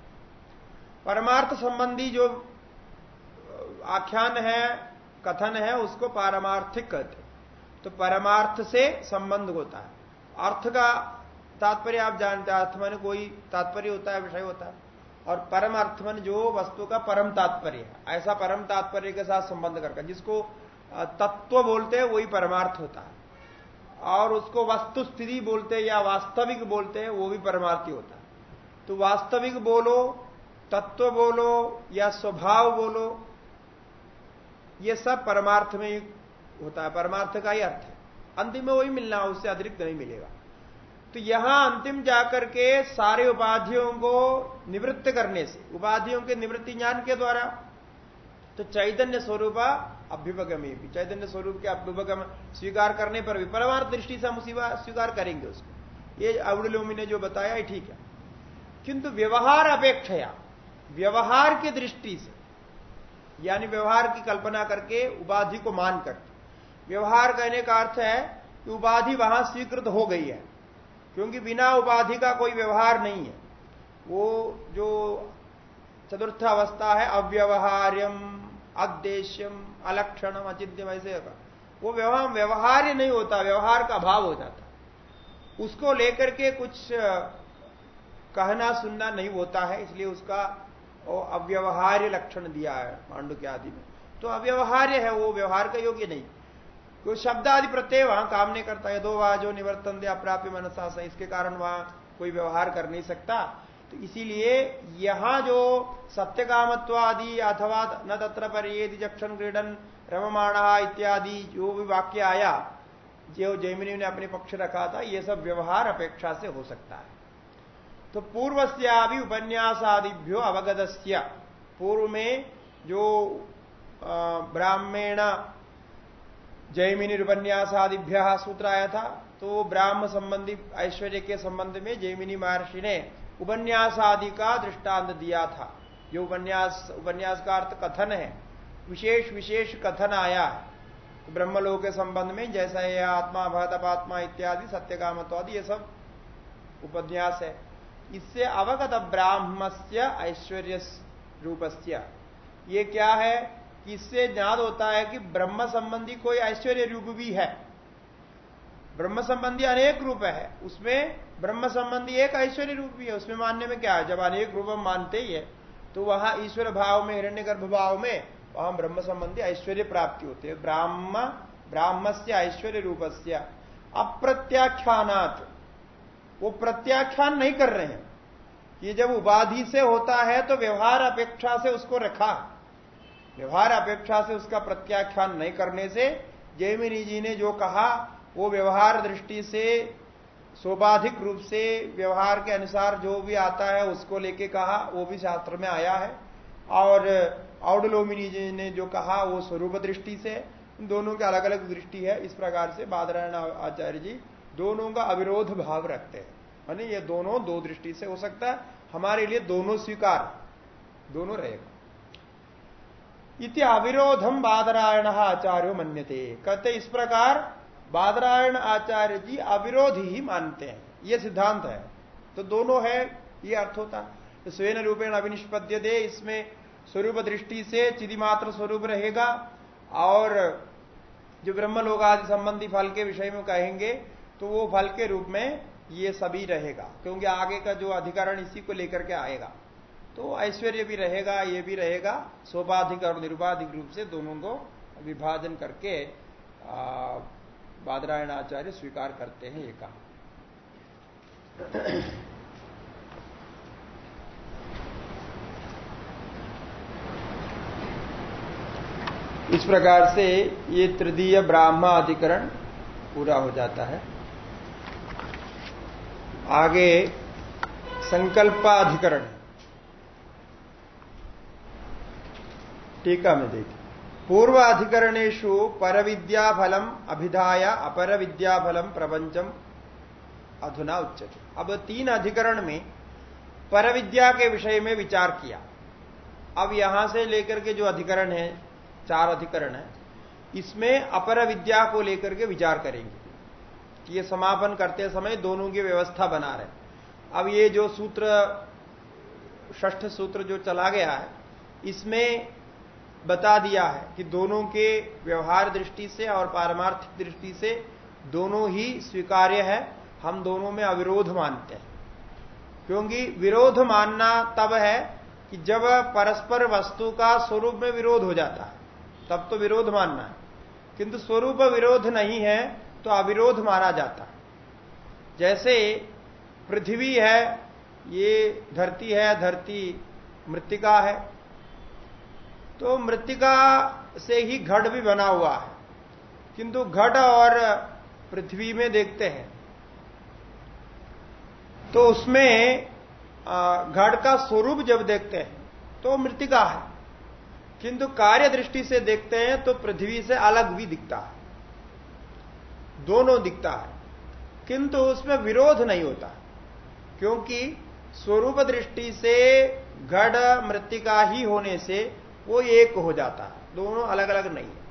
परमार्थ संबंधी जो आख्यान है, कथन है, उसको पारमार्थिक कहते तो परमार्थ से संबंध होता है। अर्थ का तात्पर्य आप जानते हैं अर्थमन कोई तात्पर्य होता है, विषय होता है। और परम अर्थमन जो वस्तु का परम तात्पर्य है, ऐसा परम तात्पर्य के साथ संबंध करके, जिसको तत्व बोलते हैं, वही परमार्थ होता है। और उसको वस्तु स्थिति बोलते या वास्तविक बोलते हैं, वो भी परमार्थी होता है। तो वास्तविक बोलो, तत्व बोलो, या स्वभाव बोलो, ये सब परमार्थ में होता है। परमार्थ का ही अर्थ है। अंतिम में वही मिलना, उससे अतिरिक्त नहीं मिलेगा। तो यहाँ अंतिम जाकर के सारे उपाधियों को निवृत्त करने से, उपाधियों के निवृत्ति ज्ञान के द्वारा तो चैतन्य स्वरूप अभ्युपगमे भी, चैतन्य स्वरूप के अभ्युपगम स्वीकार करने पर भी परमार्थ दृष्टि से हम स्वीकार करेंगे उसको। ये अवडलोमी ने जो बताया ठीक है। किंतु व्यवहार अपेक्षा व्यवहार की दृष्टि से, यानी व्यवहार की कल्पना करके उपाधि को मान करके, व्यवहार कहने का अर्थ है कि उपाधि वहाँ स्वीकृत हो गई है। क्योंकि बिना उपाधि का कोई व्यवहार नहीं है। वो जो चतुर्थ अवस्था है, अव्यवहार्यम, अद्देश्यम, अलक्षणम अचिंत्यम ऐसे होगा वो व्यवहार व्यवहार्य नहीं होता, व्यवहार का अभाव हो जाता उसको लेकर के कुछ कहना सुनना नहीं होता है, इसलिए उसका अव्यवहार्य लक्षण दिया है पांडु के आदि में। तो अव्यवहार्य है, वो व्यवहार का योग्य नहीं। कोई शब्द आदि प्रत्यय वहाँ काम नहीं करता है दो जो निवर्तन दे अप्राप्य मनसा इसके कारण वहाँ कोई व्यवहार कर नहीं सकता। तो इसीलिए यहाँ जो सत्य कामत्व आदि अथवा न तत्र पर जक्षण क्रीडन रममाणा इत्यादि जो भी वाक्य आया, जो जैमिनी ने अपने पक्ष रखा था, ये सब व्यवहार अपेक्षा से हो सकता है। तो पूर्व भी उपन्यासादिभ्यो अवगत पूर्व में जो ब्राह्मण जैमिनी उपन्यासादिभ्य सूत्र आया था तो ब्राह्म संबंधी ऐश्वर्य के संबंध में जयमिनी महर्षि ने उपन्यास आदि का दृष्टांत दिया था। जो उपन्यास उपन्यास का अर्थ कथन है। विशेष विशेष कथन आया। है ब्रह्मलोक के संबंध में जैसा यह आत्मा भगतपात्मा इत्यादि सत्य कामत्वादि ये सब उपन्यास है। इससे अवगत ब्राह्मस्य ऐश्वर्य रूपस्य। ये क्या है? इससे ज्ञात होता है कि ब्रह्म संबंधी कोई ऐश्वर्य रूप भी है? ब्रह्म संबंधी अनेक रूप है। उसमें ब्रह्म संबंधी एक ऐश्वर्य रूप भी है। उसमें मानने में क्या है? जब अनेक रूप हम मानते ही है तो वहाँ ईश्वर भाव में हिरण्य गर्भ भाव में, वहाँ ब्रह्म संबंधी ऐश्वर्य प्राप्ति होती है। ब्राह्म ब्राह्म से ऐश्वर्य रूप से अप्रत्याख्यानात। वो प्रत्याख्यान नहीं कर रहे हैं। ये जब उपाधि से होता है तो व्यवहार अपेक्षा से उसको रखा। व्यवहार अपेक्षा से उसका प्रत्याख्यान नहीं करने से, जयमिनी जी ने जो कहा, वो व्यवहार दृष्टि से सोपाधिक रूप से व्यवहार के अनुसार जो भी आता है, उसको लेके कहा, वो भी शास्त्र में आया है। और औडलोमिनी जी ने जो कहा, वो स्वरूप दृष्टि से दोनों के अलग अलग दृष्टि है, इस प्रकार से बादरायण आचार्य जी दोनों का अविरोध भाव रखते हैं। मानी ये दोनों दो दृष्टि से हो सकता है, हमारे लिए दोनों स्वीकार, दोनों रहेगा। इति अविरोधम बादरायण आचार्य मन्यते। कहते इस प्रकार बादरायण आचार्य जी अविरोध ही मानते हैं। ये सिद्धांत है। तो दोनों है, ये अर्थ होता। तो स्वेन रूपेण अभिनिष्पद्य दे इसमें स्वरूप दृष्टि से चिदिमात्र स्वरूप रहेगा और जो ब्रह्म लोग आदि संबंधी फल के विषय में कहेंगे तो वो फल के रूप में ये सभी रहेगा। क्योंकि आगे का जो अधिकरण इसी को लेकर के आएगा। तो ऐश्वर्य भी रहेगा, ये भी रहेगा। सोपाधिक और निरुपाधिक रूप से दोनों को विभाजन करके बादरायण आचार्य स्वीकार करते हैं ये कहा। इस प्रकार से ये तृतीय ब्राह्मा अधिकरण पूरा हो जाता है। आगे संकल्पाधिकरण। टीका में देखिए पूर्व अधिकरणेशु पर विद्या फलम अभिधाय अपर विद्या फलम प्रपंचम अधुना उच्चते अब तीन अधिकरण में पर विद्या के विषय में विचार किया। अब यहाँ से लेकर के जो अधिकरण है, चार अधिकरण है, इसमें अपर विद्या को लेकर के विचार करेंगे कि ये समापन करते समय दोनों की व्यवस्था बना रहे। अब ये जो सूत्र ष्ठ सूत्र जो चला गया है, इसमें बता दिया है कि दोनों के व्यवहार दृष्टि से और पारमार्थिक दृष्टि से दोनों ही स्वीकार्य है। हम दोनों में अविरोध मानते हैं। क्योंकि विरोध मानना तब है कि जब परस्पर वस्तु का स्वरूप में विरोध हो जाता है, तब तो विरोध मानना है। किंतु स्वरूप विरोध नहीं है तो अविरोध माना जाता है। जैसे पृथ्वी है, ये धरती है, धरती मृतिका है तो मृतिका से ही घट भी बना हुआ है। किंतु घट और पृथ्वी में देखते हैं। तो उसमें घट का स्वरूप जब देखते हैं तो मृतिका है। किंतु कार्य दृष्टि से देखते हैं तो पृथ्वी से अलग भी दिखता है। दोनों दिखता है। किंतु उसमें विरोध नहीं होता, क्योंकि स्वरूप दृष्टि से घड़ मृतिका ही होने से वो एक हो जाता है। दोनों अलग अलग नहीं है।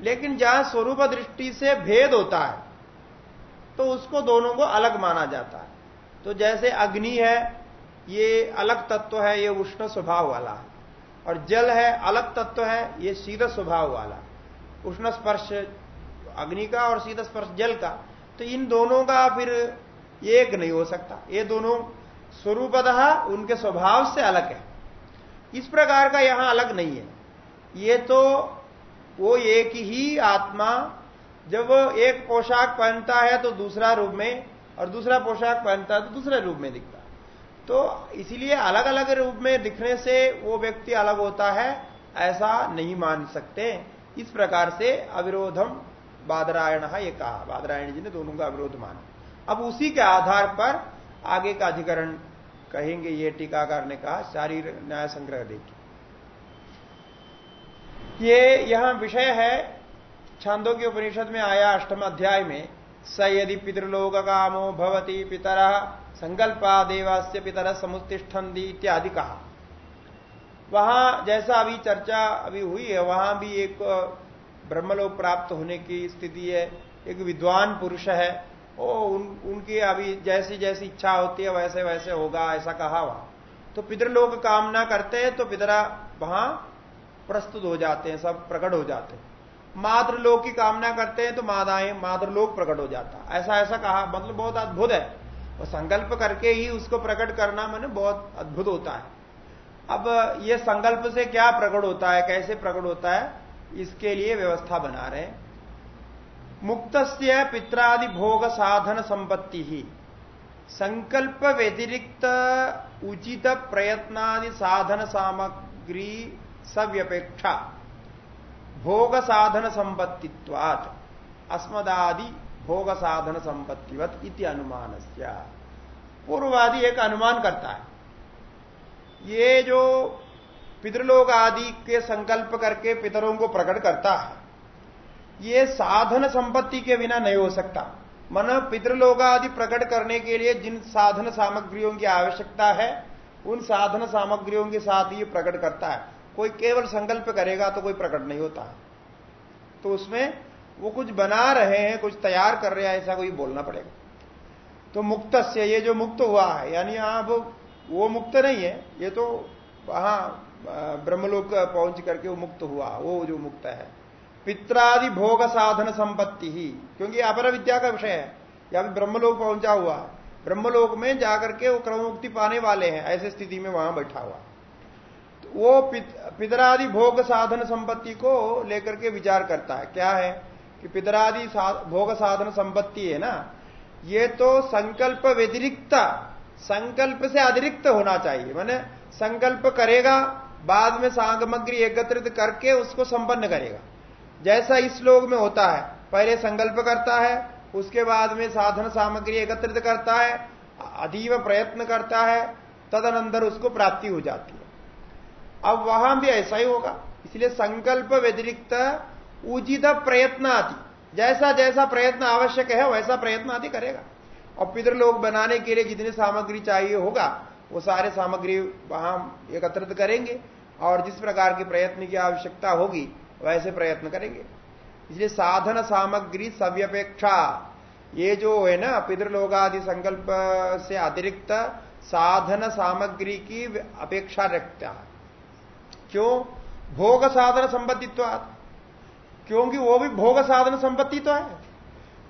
लेकिन जहाँ स्वरूप दृष्टि से भेद होता है तो उसको दोनों को अलग माना जाता है। तो जैसे अग्नि है, ये अलग तत्व है, ये उष्ण स्वभाव वाला है। और जल है, अलग तत्व है, ये सीधा स्वभाव वाला उष्ण स्पर्श अग्नि का और सीधा स्पर्श जल का। तो इन दोनों का फिर एक नहीं हो सकता। ये दोनों स्वरूपतः उनके स्वभाव से अलग है। इस प्रकार का यहाँ अलग नहीं है। ये तो वो एक ही आत्मा, जब एक पोशाक पहनता है तो दूसरा रूप में, और दूसरा पोशाक पहनता है तो दूसरे रूप में दिखता तो इसीलिए अलग अलग रूप में दिखने से वो व्यक्ति अलग होता है, ऐसा नहीं मान सकते। इस प्रकार से अविरोधम बादरायण ये कहा। बादरायण जी ने दोनों का अविरोध माना। अब उसी के आधार पर आगे का अधिकरण कहेंगे ये टीकाकार ने कहा शारीर न्याय संग्रह देखिए ये यहाँ विषय है छांदों के उपनिषद में आया अष्टम अध्याय में, स यदि पितृलोक कामो भवती पितर संकल्पा देवास्य पितर समुत्तिष्ठन्दी इत्यादि कहा। वहाँ जैसा अभी चर्चा अभी हुई है, वहाँ भी एक ब्रह्मलोक प्राप्त होने की स्थिति है, एक विद्वान पुरुष है ओ उन, उनकी अभी जैसी जैसी इच्छा होती है वैसे वैसे होगा ऐसा कहा वहाँ तो पितृलोक कामना करते हैं तो पितरा वहाँ प्रस्तुत हो जाते हैं सब प्रकट हो जाते हैं। मातृलोक की कामना करते हैं तो मादाएँ मातृलोक प्रकट हो जाता ऐसा ऐसा कहा मतलब बहुत अद्भुत है। और संकल्प करके ही उसको प्रकट करना मैंने बहुत अद्भुत होता है। अब ये संकल्प से क्या प्रकट होता है कैसे प्रकट होता है इसके लिए व्यवस्था बना रहे मुक्त पित्रादि भोग साधन संपत्ति। ही संकल्प व्यतिरिक्त उचित प्रयत्नादि साधन सामग्री सव्यपेक्षा। भोग साधन संपत्तित्वात। अस्मदादि भोग साधन संपत्तिवत इति अनुमान पूर्ववादी एक अनुमान करता है। ये जो पितृलोक आदि के संकल्प करके पितरों को प्रकट करता है ये साधन संपत्ति के बिना नहीं हो सकता। मन पितृलोक आदि प्रकट करने के लिए जिन साधन सामग्रियों की आवश्यकता है, उन साधन सामग्रियों के साथ ये प्रकट करता है। कोई केवल संकल्प करेगा तो कोई प्रकट नहीं होता। तो उसमें वो कुछ बना रहे हैं, कुछ तैयार कर रहे हैं, ऐसा कोई बोलना पड़ेगा। तो मुक्त से ये जो मुक्त हुआ है, यानी आप वो मुक्त नहीं है, ये तो वहाँ ब्रह्मलोक पहुँच करके वो मुक्त हुआ, वो जो मुक्त है। पित्रादि भोग साधन संपत्ति ही। क्योंकि अपर विद्या का विषय है। या ब्रह्मलोक पहुँचा हुआ। ब्रह्मलोक में जाकर के वो क्रम मुक्ति पाने वाले हैं। ऐसे स्थिति में वहाँ बैठा हुआ। तो वो पितरादि भोग साधन संपत्ति को लेकर के विचार करता है। क्या है? कि पितरादि सा, भोग साधन संपत्ति है ना? ये तो संकल्प व्यतिरिक्त संकल्प से अतिरिक्त होना चाहिए। मैंने संकल्प करेगा बाद में सामग्री एकत्रित करके उसको संपन्न करेगा। जैसा इस लोग में होता है, पहले संकल्प करता है, उसके बाद में साधन सामग्री एकत्रित करता है, अधीव प्रयत्न करता है, तदनंतर उसको प्राप्ति हो जाती है। अब वहाँ भी ऐसा ही होगा। इसलिए संकल्प व्यतिरिक्त उचित प्रयत्न आदि जैसा जैसा प्रयत्न आवश्यक है, वैसा प्रयत्न आदि करेगा। और पितृलोक बनाने के लिए जितनी सामग्री चाहिए होगा, वो सारे सामग्री वहाँ एकत्रित करेंगे, और जिस प्रकार के प्रयत्न की आवश्यकता होगी वैसे प्रयत्न करेंगे। इसलिए साधन सामग्री सव्यपेक्षा, ये जो है ना पितृलोक आदि संकल्प से अतिरिक्त साधन सामग्री की अपेक्षा रखता है। क्यों? भोग साधन संबंधित्व क्योंकि वो भी भोग साधन संपत्ति तो है।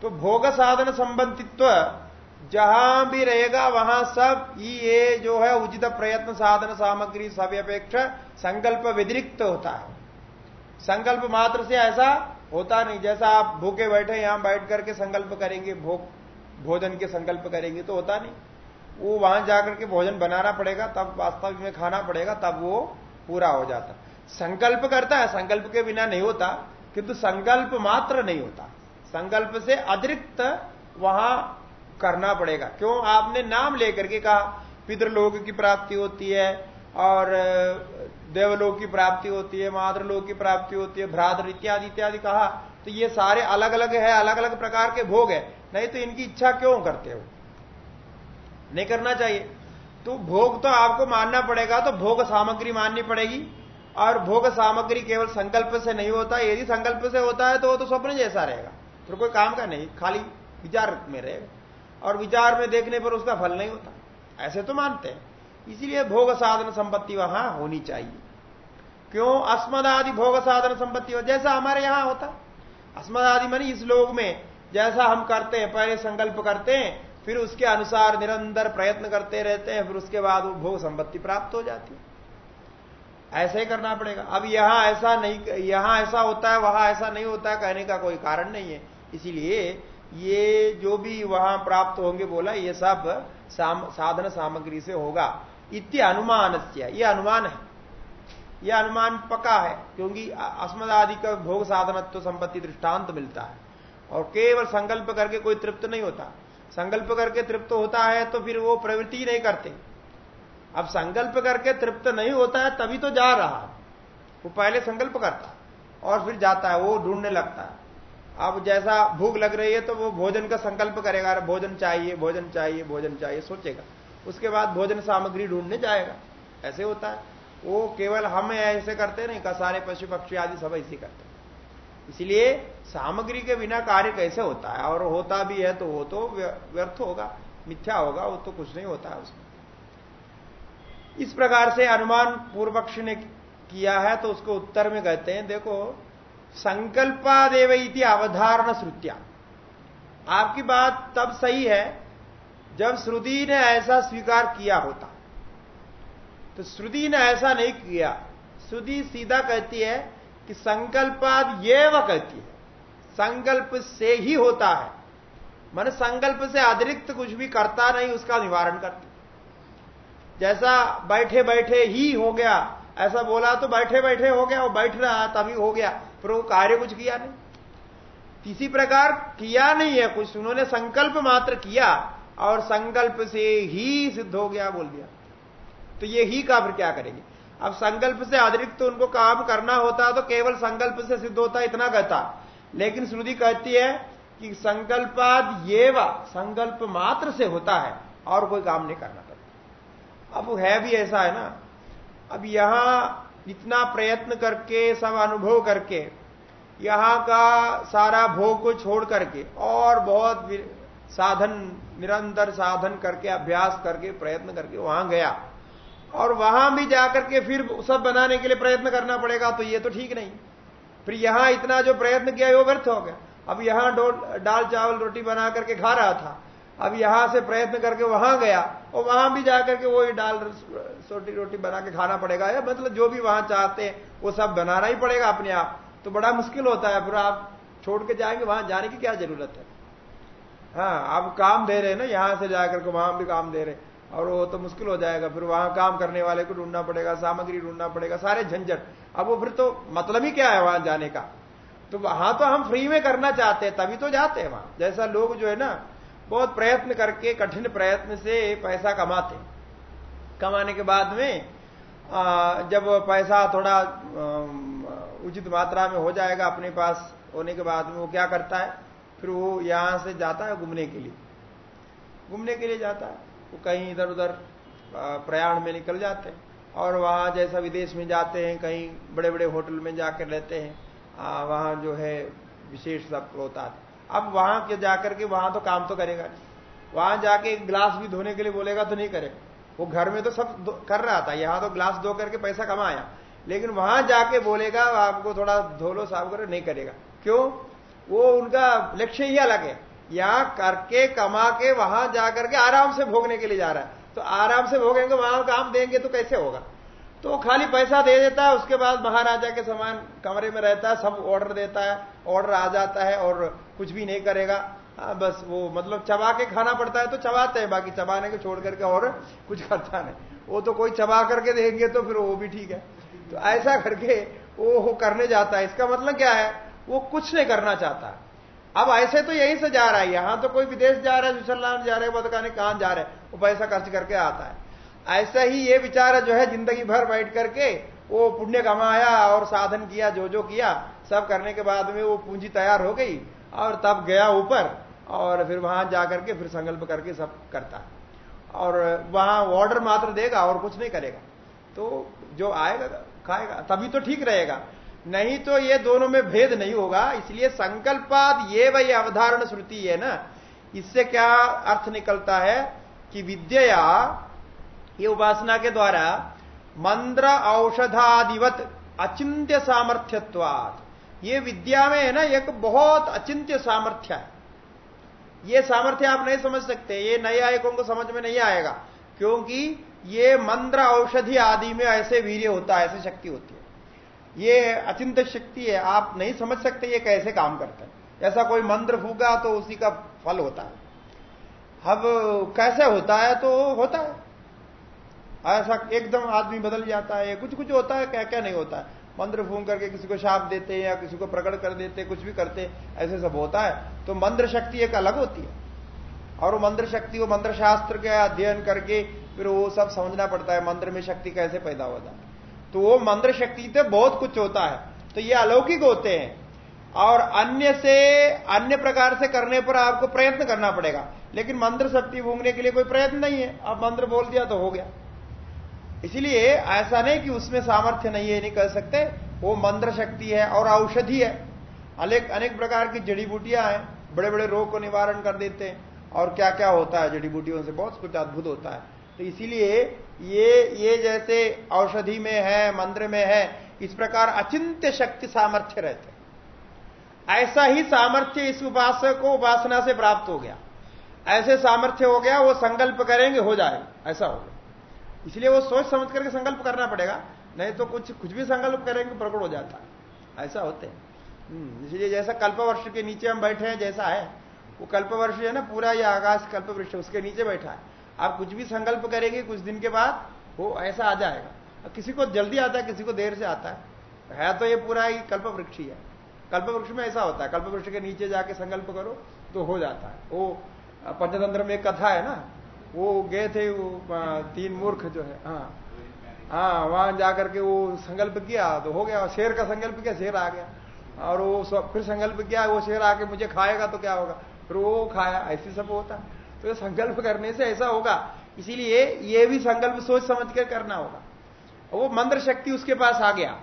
तो भोग साधन संबंधित्व, जहाँ भी रहेगा, वहाँ सब ये जो है, उचित प्रयत्न साधन सामग्री सव्यपेक्षा संकल्प व्यतिरिक्त होता है। संकल्प मात्र से ऐसा होता नहीं। जैसा आप भूखे बैठे यहाँ बैठ करके संकल्प करेंगे, भोग, भोजन के संकल्प करेंगे तो होता नहीं। वो वहाँ जाकर के भोजन बनाना पड़ेगा, तब वास्तविक में खाना पड़ेगा, तब वो पूरा हो जाता। संकल्प करता है, संकल्प के बिना नहीं होता, किंतु संकल्प मात्र नहीं होता। संकल्प से अतिरिक्त वहाँ करना पड़ेगा। क्यों? आपने नाम लेकर के कहा, पितृलोक की प्राप्ति होती है, और देवलोक की प्राप्ति होती है, मातृलोक की प्राप्ति होती है भ्राद्र इत्यादि इत्यादि कहा तो ये सारे अलग अलग है अलग अलग प्रकार के भोग है। नहीं तो इनकी इच्छा क्यों करते हो? नहीं करना चाहिए। तो भोग तो आपको मानना पड़ेगा तो भोग सामग्री माननी पड़ेगी, और भोग सामग्री केवल संकल्प से नहीं होता, यदि संकल्प से होता है तो वो तो स्वप्न जैसा रहेगा। फिर कोई काम का नहीं, खाली विचार में रहेगा और विचार में देखने पर उसका फल नहीं होता। ऐसे तो मानते हैं। इसीलिए भोग साधन संपत्ति वहाँ होनी चाहिए। क्यों? अस्मदादि भोग साधन संपत्ति हो। जैसा हमारे यहाँ होता। अस्मदादि मनी इस लोग में जैसा हम करते हैं पहले संकल्प करते हैं फिर उसके अनुसार निरंतर प्रयत्न करते रहते हैं फिर उसके बाद वो भोग संपत्ति प्राप्त हो जाती है। ऐसा ही करना पड़ेगा। अब यहाँ ऐसा नहीं यहाँ ऐसा होता है वहाँ ऐसा नहीं होता है कहने का कोई कारण नहीं है। इसीलिए ये जो भी वहाँ प्राप्त होंगे बोला ये सब साम, साधन सामग्री से होगा। इत्य अनुमान ये अनुमान है। ये अनुमान पक्का है, क्योंकि अस्मद आदि का भोग साधनत्व संपत्ति दृष्टांत मिलता है। और केवल संकल्प करके कोई तृप्त नहीं होता। संकल्प करके तृप्त होता है तो फिर वो प्रवृत्ति नहीं करते। अब संकल्प करके तृप्त नहीं होता है, तभी तो जा रहा वो पहले संकल्प करता और फिर जाता है, वो ढूँढने लगता है। अब जैसा भूख लग रही है तो वो भोजन का संकल्प करेगा, अरे भोजन चाहिए भोजन चाहिए भोजन चाहिए, सोचेगा। उसके बाद भोजन सामग्री ढूँढने जाएगा। ऐसे होता है। वो केवल हम ऐसे करते नहीं का सारे पशु पक्षी आदि सब ऐसे करते इसलिए सामग्री के बिना कार्य कैसे होता है? और होता भी है तो वो तो व्यर्थ होगा, मिथ्या होगा, वो तो कुछ नहीं होता है उसमें। इस प्रकार से अनुमान पूर्व पक्ष ने किया है तो उसको उत्तर में कहते हैं, देखो, संकल्पादेव इति अवधारण श्रुतिया। आपकी बात तब सही है, जब श्रुति ने ऐसा स्वीकार किया होता। तो श्रुति ने ऐसा नहीं किया। श्रुति सीधा कहती है कि संकल्पाद ये वह कहती है। संकल्प से ही होता है। मन संकल्प से अतिरिक्त कुछ भी करता नहीं, उसका निवारण करती जैसा बैठे बैठे ही हो गया, ऐसा बोला तो बैठे बैठे हो गया, वो बैठ रहा, तभी हो गया फिर वो कार्य कुछ किया नहीं। किसी प्रकार किया नहीं है कुछ, उन्होंने संकल्प मात्र किया और संकल्प से ही सिद्ध हो गया, बोल दिया। तो ये ही का फिर क्या करेंगे? अब संकल्प से अतिरिक्त तो उनको काम करना होता तो केवल संकल्प से सिद्ध होता, इतना कहता। लेकिन श्रुति कहती है कि संकल्पाद ये संकल्प मात्र से होता है और कोई काम नहीं करना पड़ता। अब है भी ऐसा है ना? अब यहाँ इतना प्रयत्न करके, सब अनुभव करके, यहाँ का सारा भोग को छोड़ करके और बहुत साधन, निरंतर साधन करके, अभ्यास करके, प्रयत्न करके वहाँ गया। और वहाँ भी जाकर के फिर सब बनाने के लिए प्रयत्न करना पड़ेगा तो ये तो ठीक नहीं। फिर यहाँ इतना जो प्रयत्न किया वो व्यर्थ हो गया। अब यहाँ दाल चावल रोटी बना करके खा रहा था, अब यहाँ से प्रयत्न करके वहाँ गया, और वहाँ भी जाकर के वही दाल रोटी रोटी बना के खाना पड़ेगा। या मतलब जो भी वहाँ चाहते हैं, वो सब बनाना ही पड़ेगा अपने आप। तो बड़ा मुश्किल होता है, फिर आप छोड़ के जाएँगे, वहाँ जाने की क्या ज़रूरत है? हाँ आप काम दे रहे हैं ना, यहाँ से जाकर के वहाँ भी काम दे रहे और वो तो मुश्किल हो जाएगा फिर वहाँ काम करने वाले को ढूंढना पड़ेगा सामग्री ढूंढना पड़ेगा सारे झंझट। अब वो फिर तो मतलब ही क्या है वहाँ जाने का? तो वहाँ तो हम फ्री में करना चाहते हैं तभी तो जाते हैं वहाँ। जैसा लोग जो है ना बहुत प्रयत्न करके कठिन प्रयत्न से पैसा कमाते कमाने के बाद में आ, जब पैसा थोड़ा उचित मात्रा में हो जाएगा अपने पास होने के बाद में वो क्या करता है? फिर वो यहाँ से जाता है घूमने के लिए। घूमने के लिए जाता है। वो कहीं इधर उधर प्रयाण में निकल जाते हैं। और वहाँ जैसा विदेश में जाते हैं, कहीं बड़े बड़े होटल में जाकर रहते हैं वहाँ जो है विशेष सब होता है। अब वहाँ के जाकर के वहाँ तो काम तो करेगा नहीं। वहाँ जाके एक गिलास भी धोने के लिए बोलेगा तो नहीं करेगा। वो घर में तो सब कर रहा था, यहाँ तो ग्लास धो करके पैसा कमाया। लेकिन वहाँ जाके बोलेगा, आपको थोड़ा धो लो, साफ़ करो, नहीं करेगा। क्यों? वो उनका लक्ष्य ही अलग है। यहाँ करके कमा के वहाँ जाकर के आराम से भोगने के लिए जा रहा है। तो आराम से भोगेंगे वहाँ काम देंगे तो कैसे होगा? तो खाली पैसा दे देता है उसके बाद महाराजा के समान कमरे में रहता है सब ऑर्डर देता है ऑर्डर आ जाता है और कुछ भी नहीं करेगा। आ, हाँ, बस वो मतलब चबा के खाना पड़ता है तो चबाते हैं बाकी चबाने के छोड़ करके और कुछ करता नहीं। वो तो कोई चबा करके देंगे तो फिर वो भी ठीक है। तो ऐसा करके वो करने जाता है। इसका मतलब क्या है? वो कुछ नहीं करना चाहता। अब ऐसे तो यहीं से जा रहा है, यहाँ तो कोई विदेश जा रहा है, स्विट्जरलैंड जा रहे हैं बताने कहाँ जा रहे हैं, वो पैसा खर्च करके आता है। ऐसा ही ये विचार जो है, ज़िंदगी भर बैठ करके वो पुण्य कमाया और साधन किया जो जो किया, सब करने के बाद में वो पूंजी तैयार हो गई और तब गया ऊपर और फिर वहाँ जाकर के फिर संकल्प करके सब करता और वहाँ ऑर्डर मात्र देगा और कुछ नहीं करेगा। तो जो आएगा, खाएगा, तभी तो ठीक रहेगा। नहीं तो ये दोनों में भेद नहीं होगा, इसलिए संकल्पाद ये वही अवधारण श्रुति है ना। इससे क्या अर्थ निकलता है कि विद्या ये उपासना के द्वारा मंत्र औषधादिवत, अचिंत्य सामर्थ्यवाद ये विद्या में है ना एक बहुत अचिंत्य सामर्थ्य है। ये सामर्थ्य आप नहीं समझ सकते, ये नए आयकों को समझ में नहीं आएगा, क्योंकि ये मंत्र औषधि आदि में ऐसे वीर्य होता है, ऐसी शक्ति होती है। ये अचिंत शक्ति है, आप नहीं समझ सकते ये कैसे काम करता है। ऐसा कोई मंत्र फूका तो उसी का फल होता है। अब कैसे होता है तो होता है। ऐसा एकदम आदमी बदल जाता है, कुछ कुछ होता है क्या क्या नहीं होता है। मंत्र फूंक करके किसी को शाप देते हैं या किसी को प्रकट कर देते कुछ भी करते ऐसे सब होता है। तो मंत्र शक्ति एक अलग होती है। और वो मंत्र शक्ति, वो मंत्र शास्त्र का अध्ययन करके फिर वो सब समझना पड़ता है, मंत्र में शक्ति कैसे पैदा होता है। तो वो मंत्र शक्ति से बहुत कुछ होता है। तो ये अलौकिक होते हैं। और अन्य से, अन्य प्रकार से करने पर आपको प्रयत्न करना पड़ेगा। लेकिन मंत्र शक्ति भूंगने के लिए कोई प्रयत्न नहीं है। आप मंत्र बोल दिया तो हो गया। इसलिए ऐसा नहीं कि उसमें सामर्थ्य नहीं है, नहीं कह सकते। वो मंत्र शक्ति है और औषधि है। अनेक अनेक प्रकार की जड़ी बूटियाँ हैं। बड़े बड़े रोग को निवारण कर देते हैं। और क्या क्या होता है जड़ी बूटियों से? बहुत कुछ अद्भुत होता है। तो इसीलिए ये ये जैसे औषधि में है मंत्र में है इस प्रकार अचिंत्य शक्ति सामर्थ्य रहते ऐसा ही सामर्थ्य इस उपासक को उपासना से प्राप्त हो गया। ऐसे सामर्थ्य हो गया वो संकल्प करेंगे हो जाएगा ऐसा हो गया। इसलिए वो सोच समझ करके संकल्प करना पड़ेगा नहीं तो कुछ कुछ भी संकल्प करेंगे प्रकट हो जाता है। ऐसा होते हैं। हम्म, इसलिए जैसा कल्प वर्ष के नीचे हम बैठे हैं जैसा है। वो कल्प है ना पूरा ये आकाश कल्प उसके नीचे बैठा है। आप कुछ भी संकल्प करेंगे कुछ दिन के बाद, वो ऐसा आ जाएगा। किसी को जल्दी आता है, किसी को देर से आता है। है तो ये पूरा ही कल्प वृक्ष ही है। कल्प वृक्ष में ऐसा होता है कल्प वृक्ष के नीचे जाके संकल्प करो तो हो जाता है। वो पंचतंत्र में एक कथा है ना, वो गए थे, वो तीन मूर्ख जो है हाँ। हाँ वहाँ जाकर के वो संकल्प किया तो हो गया, शेर का संकल्प किया, शेर आ गया। और वो फिर संकल्प किया, वो शेर आके मुझे खाएगा तो क्या होगा? फिर वो खाया, ऐसे सब होता है। तो संकल्प करने से ऐसा होगा। इसीलिए ये भी संकल्प सोच समझ कर करना होगा। वो मंत्र शक्ति उसके पास आ गया।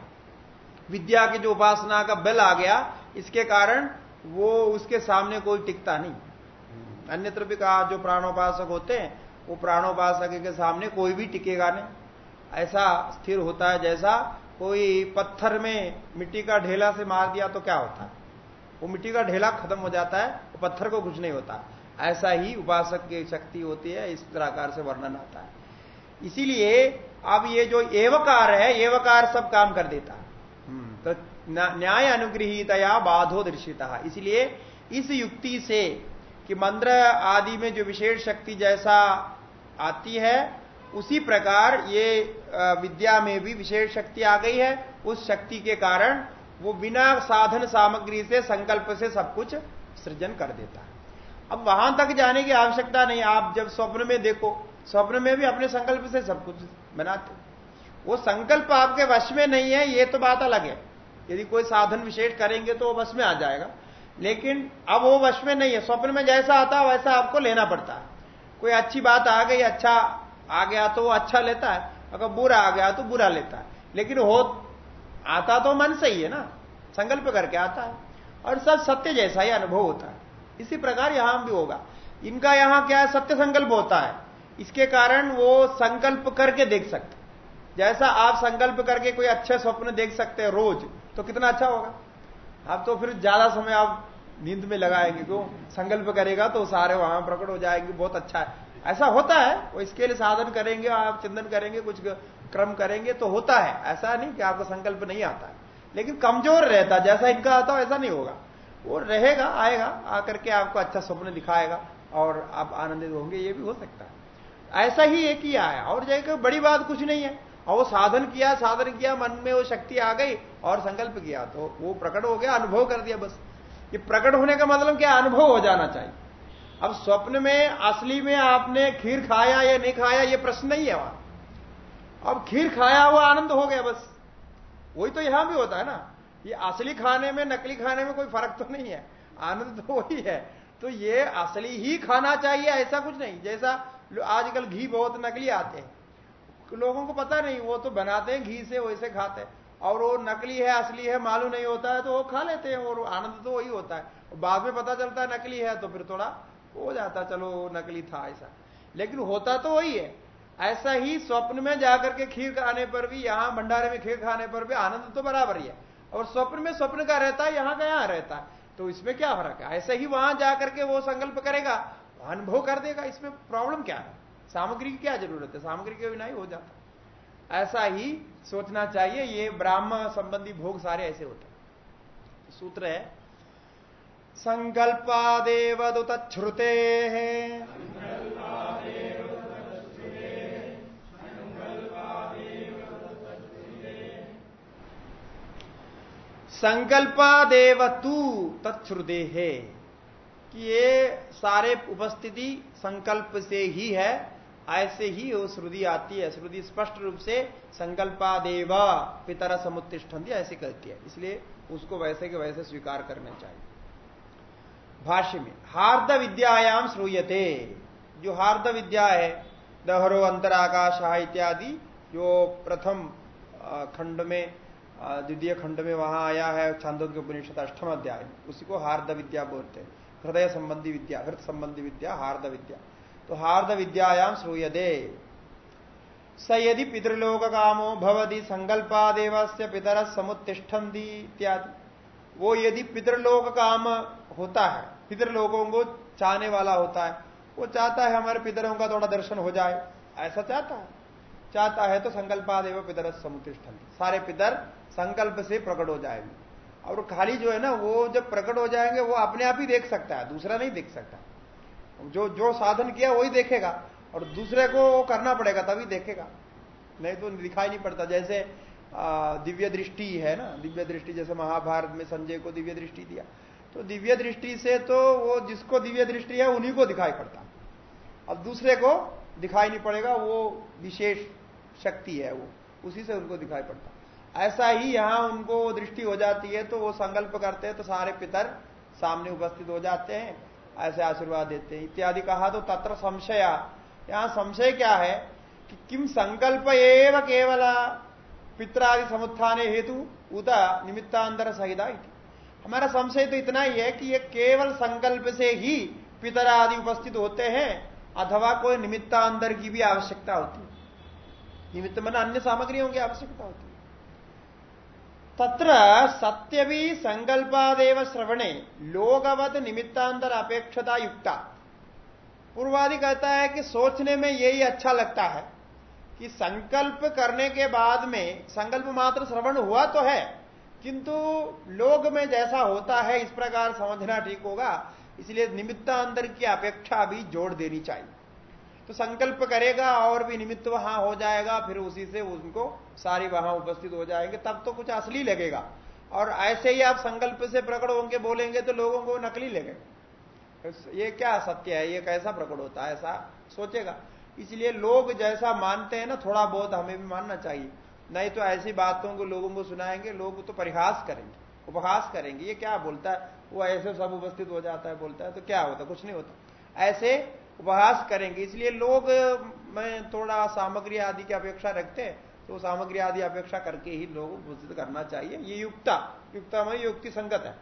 विद्या की जो उपासना का बल आ गया, इसके कारण वो उसके सामने कोई टिकता नहीं। अन्यत्र भी कहा, जो प्राणोपासक होते हैं, वो प्राणोपासक के सामने कोई भी टिकेगा नहीं। ऐसा स्थिर होता है जैसा कोई पत्थर में मिट्टी का ढेला से मार दिया तो क्या होता है? वो मिट्टी का ढेला खत्म हो जाता है, वो पत्थर को कुछ नहीं होता। ऐसा ही उपासक की शक्ति होती है इस प्रकार से वर्णन आता है। इसीलिए अब ये जो एवकार है एवकार सब काम कर देता हम्म, तो न्याय अनुग्रहितया बाधो दृश्यता इसलिए इस युक्ति से कि मंत्र आदि में जो विशेष शक्ति जैसा आती है उसी प्रकार ये विद्या में भी विशेष शक्ति आ गई है। उस शक्ति के कारण वो बिना साधन सामग्री से संकल्प से सब कुछ सृजन कर देता है। अब वहाँ तक जाने की आवश्यकता नहीं। आप जब स्वप्न में देखो, स्वप्न में भी अपने संकल्प से सब कुछ बनाते वो संकल्प आपके वश में नहीं है, ये तो बात अलग है। यदि कोई साधन विशेष करेंगे तो वो वश में आ जाएगा। लेकिन अब वो वश में नहीं है। स्वप्न में जैसा आता है वैसा आपको लेना पड़ता है। कोई अच्छी बात आ गई अच्छा आ गया तो वो अच्छा लेता है। अगर बुरा आ गया तो बुरा लेता है। लेकिन हो, आता तो मन से ही है ना। संकल्प करके आता है। और सब सत्य जैसा ही अनुभव होता है। इसी प्रकार यहाँ भी होगा। इनका यहाँ क्या है? सत्य संकल्प होता है। इसके कारण वो संकल्प करके देख सकते जैसा आप संकल्प करके कोई अच्छे स्वप्न देख सकते हैं रोज तो कितना अच्छा होगा। अब तो फिर ज़्यादा समय आप नींद में लगाएँगे क्यों संकल्प करेगा तो सारे वहाँ प्रकट हो जाएँगे, बहुत अच्छा है। ऐसा होता है, वो इसके लिए साधन करेंगे, आप चिंतन करेंगे, कुछ क्रम करेंगे तो होता है। ऐसा नहीं कि आपको संकल्प नहीं आता लेकिन कमज़ोर रहता जैसा इनका आता ऐसा नहीं होगा। वो रहेगा, आएगा, आकर के आपको अच्छा स्वप्न दिखाएगा और आप आनंदित होंगे, ये भी हो सकता है। ऐसा ही एक ही आया, और जैसे बड़ी बात कुछ नहीं है। और वो साधन किया साधन किया, मन में वो शक्ति आ गई और संकल्प किया तो वो प्रकट हो गया, अनुभव कर दिया बस। ये प्रकट होने का मतलब क्या? अनुभव हो जाना चाहिए। अब स्वप्न में, असली में आपने खीर खाया या नहीं खाया, ये प्रश्न नहीं है वहाँ। अब खीर खाया हुआ आनंद हो गया बस। वही तो यहाँ भी होता है ना। ये असली खाने में, नकली खाने में कोई फ़र्क तो नहीं है। आनंद तो वही है। तो ये असली ही खाना चाहिए, ऐसा कुछ नहीं। जैसा आजकल घी बहुत नकली आते हैं। लोगों को पता नहीं, वो तो बनाते हैं, घी से वैसे खाते हैं। और वो नकली है, असली है, मालूम नहीं होता है तो वो खा लेते हैं, और आनंद तो वही होता है। बाद में पता चलता है, नकली है तो फिर थोड़ा हो जाता चलो, नकली था ऐसा। लेकिन होता तो वही है। ऐसा ही स्वप्न में जाकर के खीर खाने पर भी, यहाँ भंडारे में खीर खाने पर भी आनंद तो बराबर ही है। और स्वप्न में स्वप्न का रहता है, यहाँ का यहाँ रहता है। तो इसमें क्या फ़र्क है? ऐसे ही वहाँ जाकर के वो संकल्प करेगा अनुभव कर देगा, इसमें प्रॉब्लम क्या है? सामग्री की क्या ज़रूरत है? सामग्री के बिना ही हो जाता ऐसा ही सोचना चाहिए, ये ब्राह्म संबंधी भोग सारे ऐसे होते हैं। सूत्र है संकल्पादेव दुतच्छ्रुते संकल्पादेव तू तत्श्रुदे है। कि ये सारे उपस्थिति संकल्प से ही है, ऐसे ही वो श्रुति आती है। श्रुति स्पष्ट रूप से संकल्पा संकल्पादेव पितर समुत्तिष्ठन्ति, ऐसे कहती है। इसलिए उसको वैसे के वैसे स्वीकार करना चाहिए। भाष्य में, हार्द विद्यायाम श्रूयते। जो हार्द विद्या है, दहरो, अंतराकाश, इत्यादि, जो प्रथम खंड में द्वितीय खंड में वहाँ आया है छांदों के उपनिषद अष्टम अध्याय, उसी को हार्द विद्या बोलते हैं। हृदय संबंधी विद्या, हृत संबंधी विद्या, हार्द विद्या। तो हार्द विद्यायाम श्रूयदे स यदि पितृलोक कामो भवदी संकल्पादेव से पितर समुत्तिष्ठन्ति इत्यादि। वो यदि पितृलोक काम होता है, पितृलोकों को चाहने वाला होता है, वो चाहता है हमारे पितरों का थोड़ा दर्शन हो जाए, ऐसा चाहता है। चाहता है तो संकल्पादेव पितर समुत्तिष्ठन्ति। सारे पितर संकल्प से प्रकट हो जाएँगे। और खाली जो है ना, वो जब प्रकट हो जाएँगे, वो अपने आप ही देख सकता है, दूसरा नहीं देख सकता। जो जो साधन किया, वही देखेगा। और दूसरे को करना पड़ेगा, तभी देखेगा। नहीं तो दिखाई नहीं पड़ता, जैसे दिव्य दृष्टि है ना, दिव्य दृष्टि, जैसे महाभारत में संजय को दिव्य दृष्टि दिया। तो दिव्य दृष्टि से तो वो जिसको दिव्य दृष्टि है, उन्हीं को दिखाई पड़ता। अब दूसरे को दिखाई नहीं पड़ेगा, वो विशेष शक्ति है वो, उसी से उनको दिखाई पड़ता। ऐसा ही यहाँ उनको दृष्टि हो जाती है तो वो संकल्प करते हैं तो सारे पितर सामने उपस्थित हो जाते हैं, ऐसे आशीर्वाद देते हैं। इत्यादि कहा तो तत्र संशया। यहाँ संशय क्या है कि किम संकल्प एव केवल पित्रादि समुत्थान हेतु उदा निमित्तांतर सहिता हमारा संशय तो इतना ही है कि ये केवल संकल्प से ही पितर आदि उपस्थित होते हैं, अथवा कोई निमित्तांतर की भी आवश्यकता होती है। निमित्त मन अन्य सामग्रियों की आवश्यकता होती है। तत्र सत्य भी संकल्पादेव श्रवणे, लोकवत निमित्तांतर अपेक्षता युक्ता। पूर्वादि कहता है कि सोचने में यही अच्छा लगता है कि संकल्प करने के बाद में, संकल्प मात्र श्रवण हुआ तो है, किंतु लोग में जैसा होता है, इस प्रकार समझना ठीक होगा, इसलिए निमित्तांतर की अपेक्षा भी जोड़ देनी चाहिए। तो संकल्प करेगा और भी निमित्त वहाँ हो जाएगा, फिर उसी से उनको सारी वहाँ उपस्थित हो जाएँगे, तब तो कुछ असली लगेगा। और ऐसे ही आप संकल्प से प्रकट होंगे, बोलेंगे तो लोगों को नकली लगेगा। ये क्या सत्य है? ये कैसा प्रकट होता है? ऐसा सोचेगा। इसलिए लोग जैसा मानते हैं ना, थोड़ा बहुत हमें भी मानना चाहिए। नहीं तो ऐसी बातों को लोगों को सुनाएँगे, लोग तो परिहास करेंगे, उपहास करेंगे। ये क्या बोलता है? वो ऐसे सब उपस्थित हो जाता है, बोलता है तो क्या होता कुछ नहीं होता। ऐसे उपहास करेंगे। इसलिए लोग, में थोड़ा सामग्री आदि की अपेक्षा रखते हैं तो सामग्री आदि अपेक्षा करके ही लोग घोषित करना चाहिए। ये युक्ता युक्ता में युक्ति संगत है।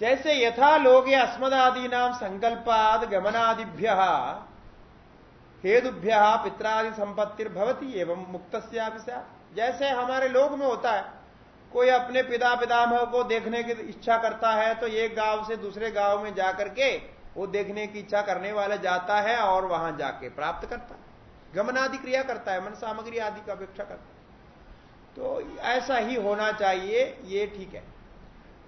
जैसे यथा लोग अस्मदादी नाम संकल्पाद गमनादिभ्य हेदुभ्य पित्रादि संपत्ति एवं मुक्त जैसे हमारे लोग में होता है, कोई अपने पिता पितामह को देखने की इच्छा करता है तो एक गाँव से दूसरे गाँव में जाकर के वो देखने की इच्छा करने वाला जाता है और वहाँ जाके प्राप्त करता है। गमन आदि क्रिया करता है, मन सामग्री आदि का अपेक्षा करता है। तो ऐसा ही होना चाहिए, ये ठीक है।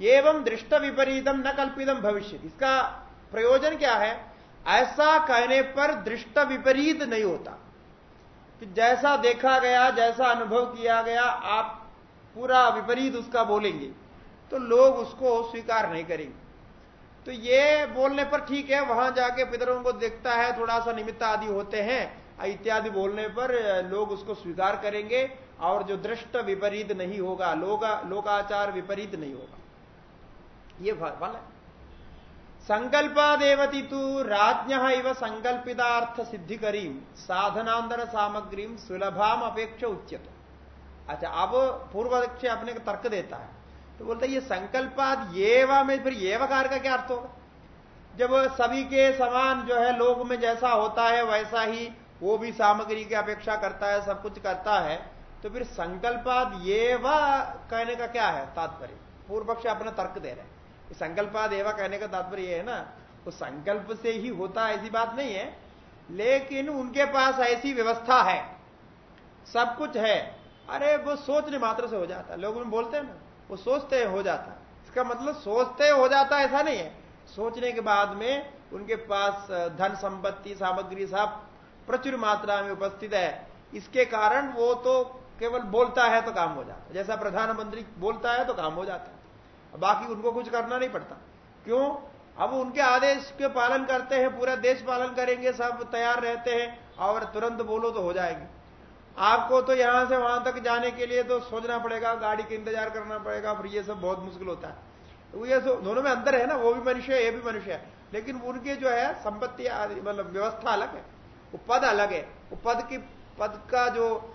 एवं दृष्ट विपरीतम न कल्पितम भविष्य इसका प्रयोजन क्या है? ऐसा कहने पर दृष्ट विपरीत नहीं होता। कि जैसा देखा गया, जैसा अनुभव किया गया, आप पूरा विपरीत उसका बोलेंगे तो लोग उसको स्वीकार नहीं करेंगे। तो ये बोलने पर ठीक है, वहाँ जाके पितरों को देखता है थोड़ा सा निमित्त आदि होते हैं, इत्यादि बोलने पर, लोग उसको स्वीकार करेंगे, और जो दृष्ट विपरीत नहीं होगा, लोगा, लोकाचार विपरीत नहीं होगा। ये फल है। संकल्पादेवती तू राज्ञ इव संकल्पितार्थ सिद्धि करीम साधनांतर सामग्री सुलभाम अपेक्षा उच्यत। अच्छा अब पूर्व अपने तर्क देता है। तो बोलते ये संकल्पाद ये में फिर ये वकार का क्या अर्थ होगा? जब सभी के समान जो है लोग में जैसा होता है, वैसा ही वो भी सामग्री की अपेक्षा करता है, सब कुछ करता है तो फिर संकल्पाद ये वह कहने का क्या है? तात्पर्य। पूर्व पक्ष अपना तर्क दे रहे हैं। संकल्पाद एवं कहने का तात्पर्य ये है ना, वो संकल्प से ही होता ऐसी बात नहीं है, लेकिन उनके पास ऐसी व्यवस्था है, सब कुछ है। अरे वो सोचने मात्र से हो जाता है। लोग बोलते हैं ना वो सोचते हैं जाता इसका मतलब सोचते हो जाता ऐसा नहीं है। सोचने के बाद में उनके पास धन संपत्ति, सामग्री सब प्रचुर मात्रा में उपस्थित है। इसके कारण वो तो केवल बोलता है तो काम हो जाता जैसा प्रधानमंत्री बोलता है तो काम हो जाता बाकी उनको कुछ करना नहीं पड़ता। क्यों? अब उनके आदेश के पालन करते हैं, पूरा देश पालन करेंगे, सब तैयार रहते हैं, और तुरंत बोलो तो हो जाएगी। आपको तो यहाँ से वहाँ तक जाने के लिए तो सोचना पड़ेगा, गाड़ी का इंतज़ार करना पड़ेगा, फिर ये सब बहुत मुश्किल होता है। तो ये दोनों में अंतर है ना, वो भी मनुष्य है, ये भी मनुष्य है। लेकिन उनके जो है, संपत्ति मतलब व्यवस्था अलग है। वो पद अलग है। वो पद की, पद का जो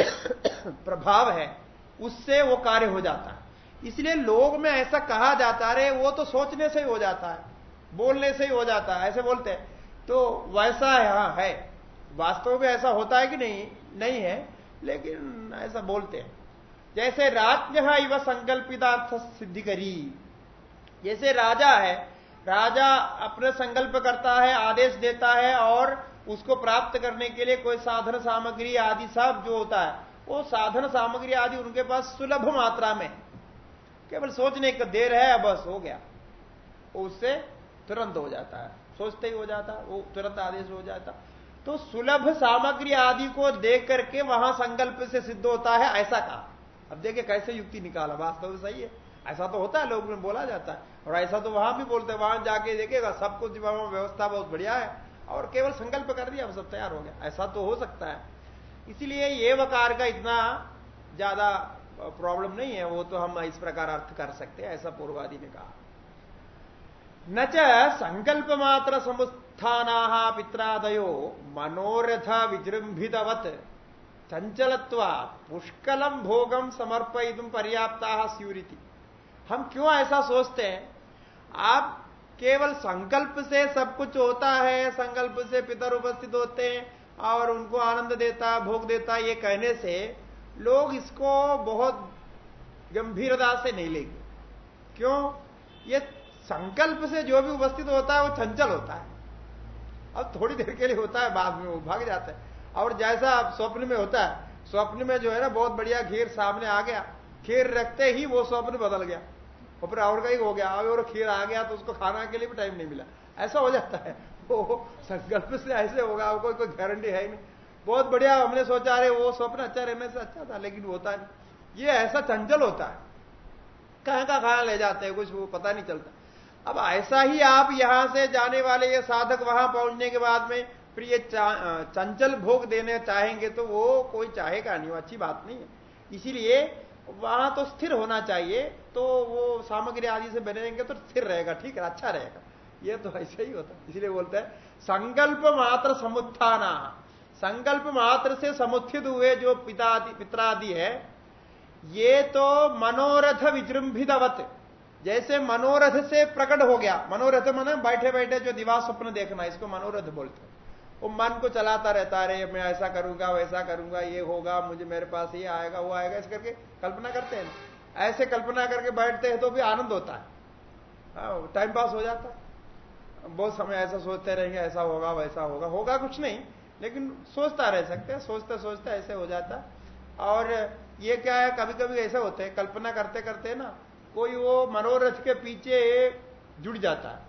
प्रभाव है, उससे वो कार्य हो जाता है। इसलिए लोग में ऐसा कहा जाता है, वो तो सोचने से ही हो जाता है, बोलने से ही हो जाता है, ऐसे बोलते हैं। तो वैसा यहाँ है। वास्तव में ऐसा होता है कि नहीं? नहीं है, लेकिन ऐसा बोलते हैं। जैसे राज्य इव संकल्पितार्थ सिद्धि करी जैसे राजा है, राजा अपने संकल्प करता है, आदेश देता है और उसको प्राप्त करने के लिए कोई साधन सामग्री आदि सब जो होता है, वो साधन सामग्री आदि उनके पास सुलभ मात्रा में केवल सोचने का देर है बस हो गया। उससे तुरंत हो जाता है। सोचते ही हो जाता वो तुरंत आदेश हो जाता तो सुलभ सामग्री आदि को देख करके वहाँ संकल्प से सिद्ध होता है, ऐसा कहा। अब देखिए कैसे युक्ति निकाला, वास्तव में सही है। ऐसा तो होता है, लोग में बोला जाता है। और ऐसा तो वहाँ भी बोलते हैं, वहाँ जाके देखेगा सब कुछ वहाँ व्यवस्था बहुत बढ़िया है। और केवल संकल्प कर दिया सब तैयार हो गया। ऐसा तो हो सकता है। इसीलिए ये वकार का इतना ज़्यादा प्रॉब्लम नहीं है, वो तो हम इस प्रकार अर्थ कर सकते हैं, ऐसा पूर्वादि ने कहा। न संकल्प मात्र समुत्थाना पित्रादयो मनोरथ विजृंभितवत चंचलत्वा पुष्कलम भोगम समर्पयितुम पर्याप्ता स्यूरिति। हम क्यों ऐसा सोचते हैं? आप केवल संकल्प से सब कुछ होता है, संकल्प से पितर उपस्थित होते हैं और उनको आनंद देता, भोग देता, ये कहने से लोग इसको बहुत गंभीरता से नहीं लेंगे। क्यों? ये संकल्प से जो भी उपस्थित होता है, वो चंचल होता है। अब थोड़ी देर के लिए होता है, बाद में वो भाग जाता है। और जैसा अब स्वप्न में होता है, स्वप्न में जो है ना, बहुत बढ़िया खीर सामने आ गया। खीर रखते ही वो स्वप्न बदल गया। और और कहीं हो गया, और खीर आ गया तो उसको खाना के लिए भी टाइम नहीं मिला। ऐसा हो जाता है। वो संकल्प से ऐसे होगा कोई कोई गारंटी है ही नहीं। बहुत बढ़िया हमने सोचा, अरे वो स्वप्न अच्छा रहने से अच्छा था, लेकिन होता नहीं। ये ऐसा चंचल होता है। कहाँ का कहाँ ले जाते हैं, कुछ वो पता नहीं चलता। अब ऐसा ही आप यहाँ से जाने वाले ये साधक वहाँ पहुँचने के बाद में फिर ये चंचल भोग देने चाहेंगे तो वो कोई चाहेगा नहीं अच्छी बात नहीं है। इसीलिए वहाँ तो स्थिर होना चाहिए तो वो सामग्री आदि से बनेंगे तो स्थिर रहेगा, ठीक है अच्छा रहेगा। ये तो ऐसे ही होता है, इसलिए बोलते हैं, संकल्प मात्र समुत्थाना। संकल्प मात्र से समुत्थित हुए जो पिता पित्रादि है, ये तो मनोरथ विजृंभितवत। जैसे मनोरथ से प्रकट हो गया। मनोरथ मन बैठे बैठे जो दिवा स्वप्न देखना इसको मनोरथ बोलते हैं। वो मन को चलाता रहता है मैं ऐसा करूँगा वैसा करूँगा ये होगा मुझे मेरे पास ये आएगा वो आएगा इस करके कल्पना करते हैं। ऐसे कल्पना करके बैठते हैं तो भी आनंद होता है। टाइम हाँ, पास हो जाता है। बहुत समय ऐसा सोचते रहेंगे ऐसा होगा वैसा होगा होगा कुछ नहीं लेकिन सोचता रह सकते हैं सोचते सोचते ऐसे हो जाता। और ये क्या है कभी कभी ऐसे होते हैं कल्पना करते करते ना कोई वो मनोरथ के पीछे जुड़ जाता है।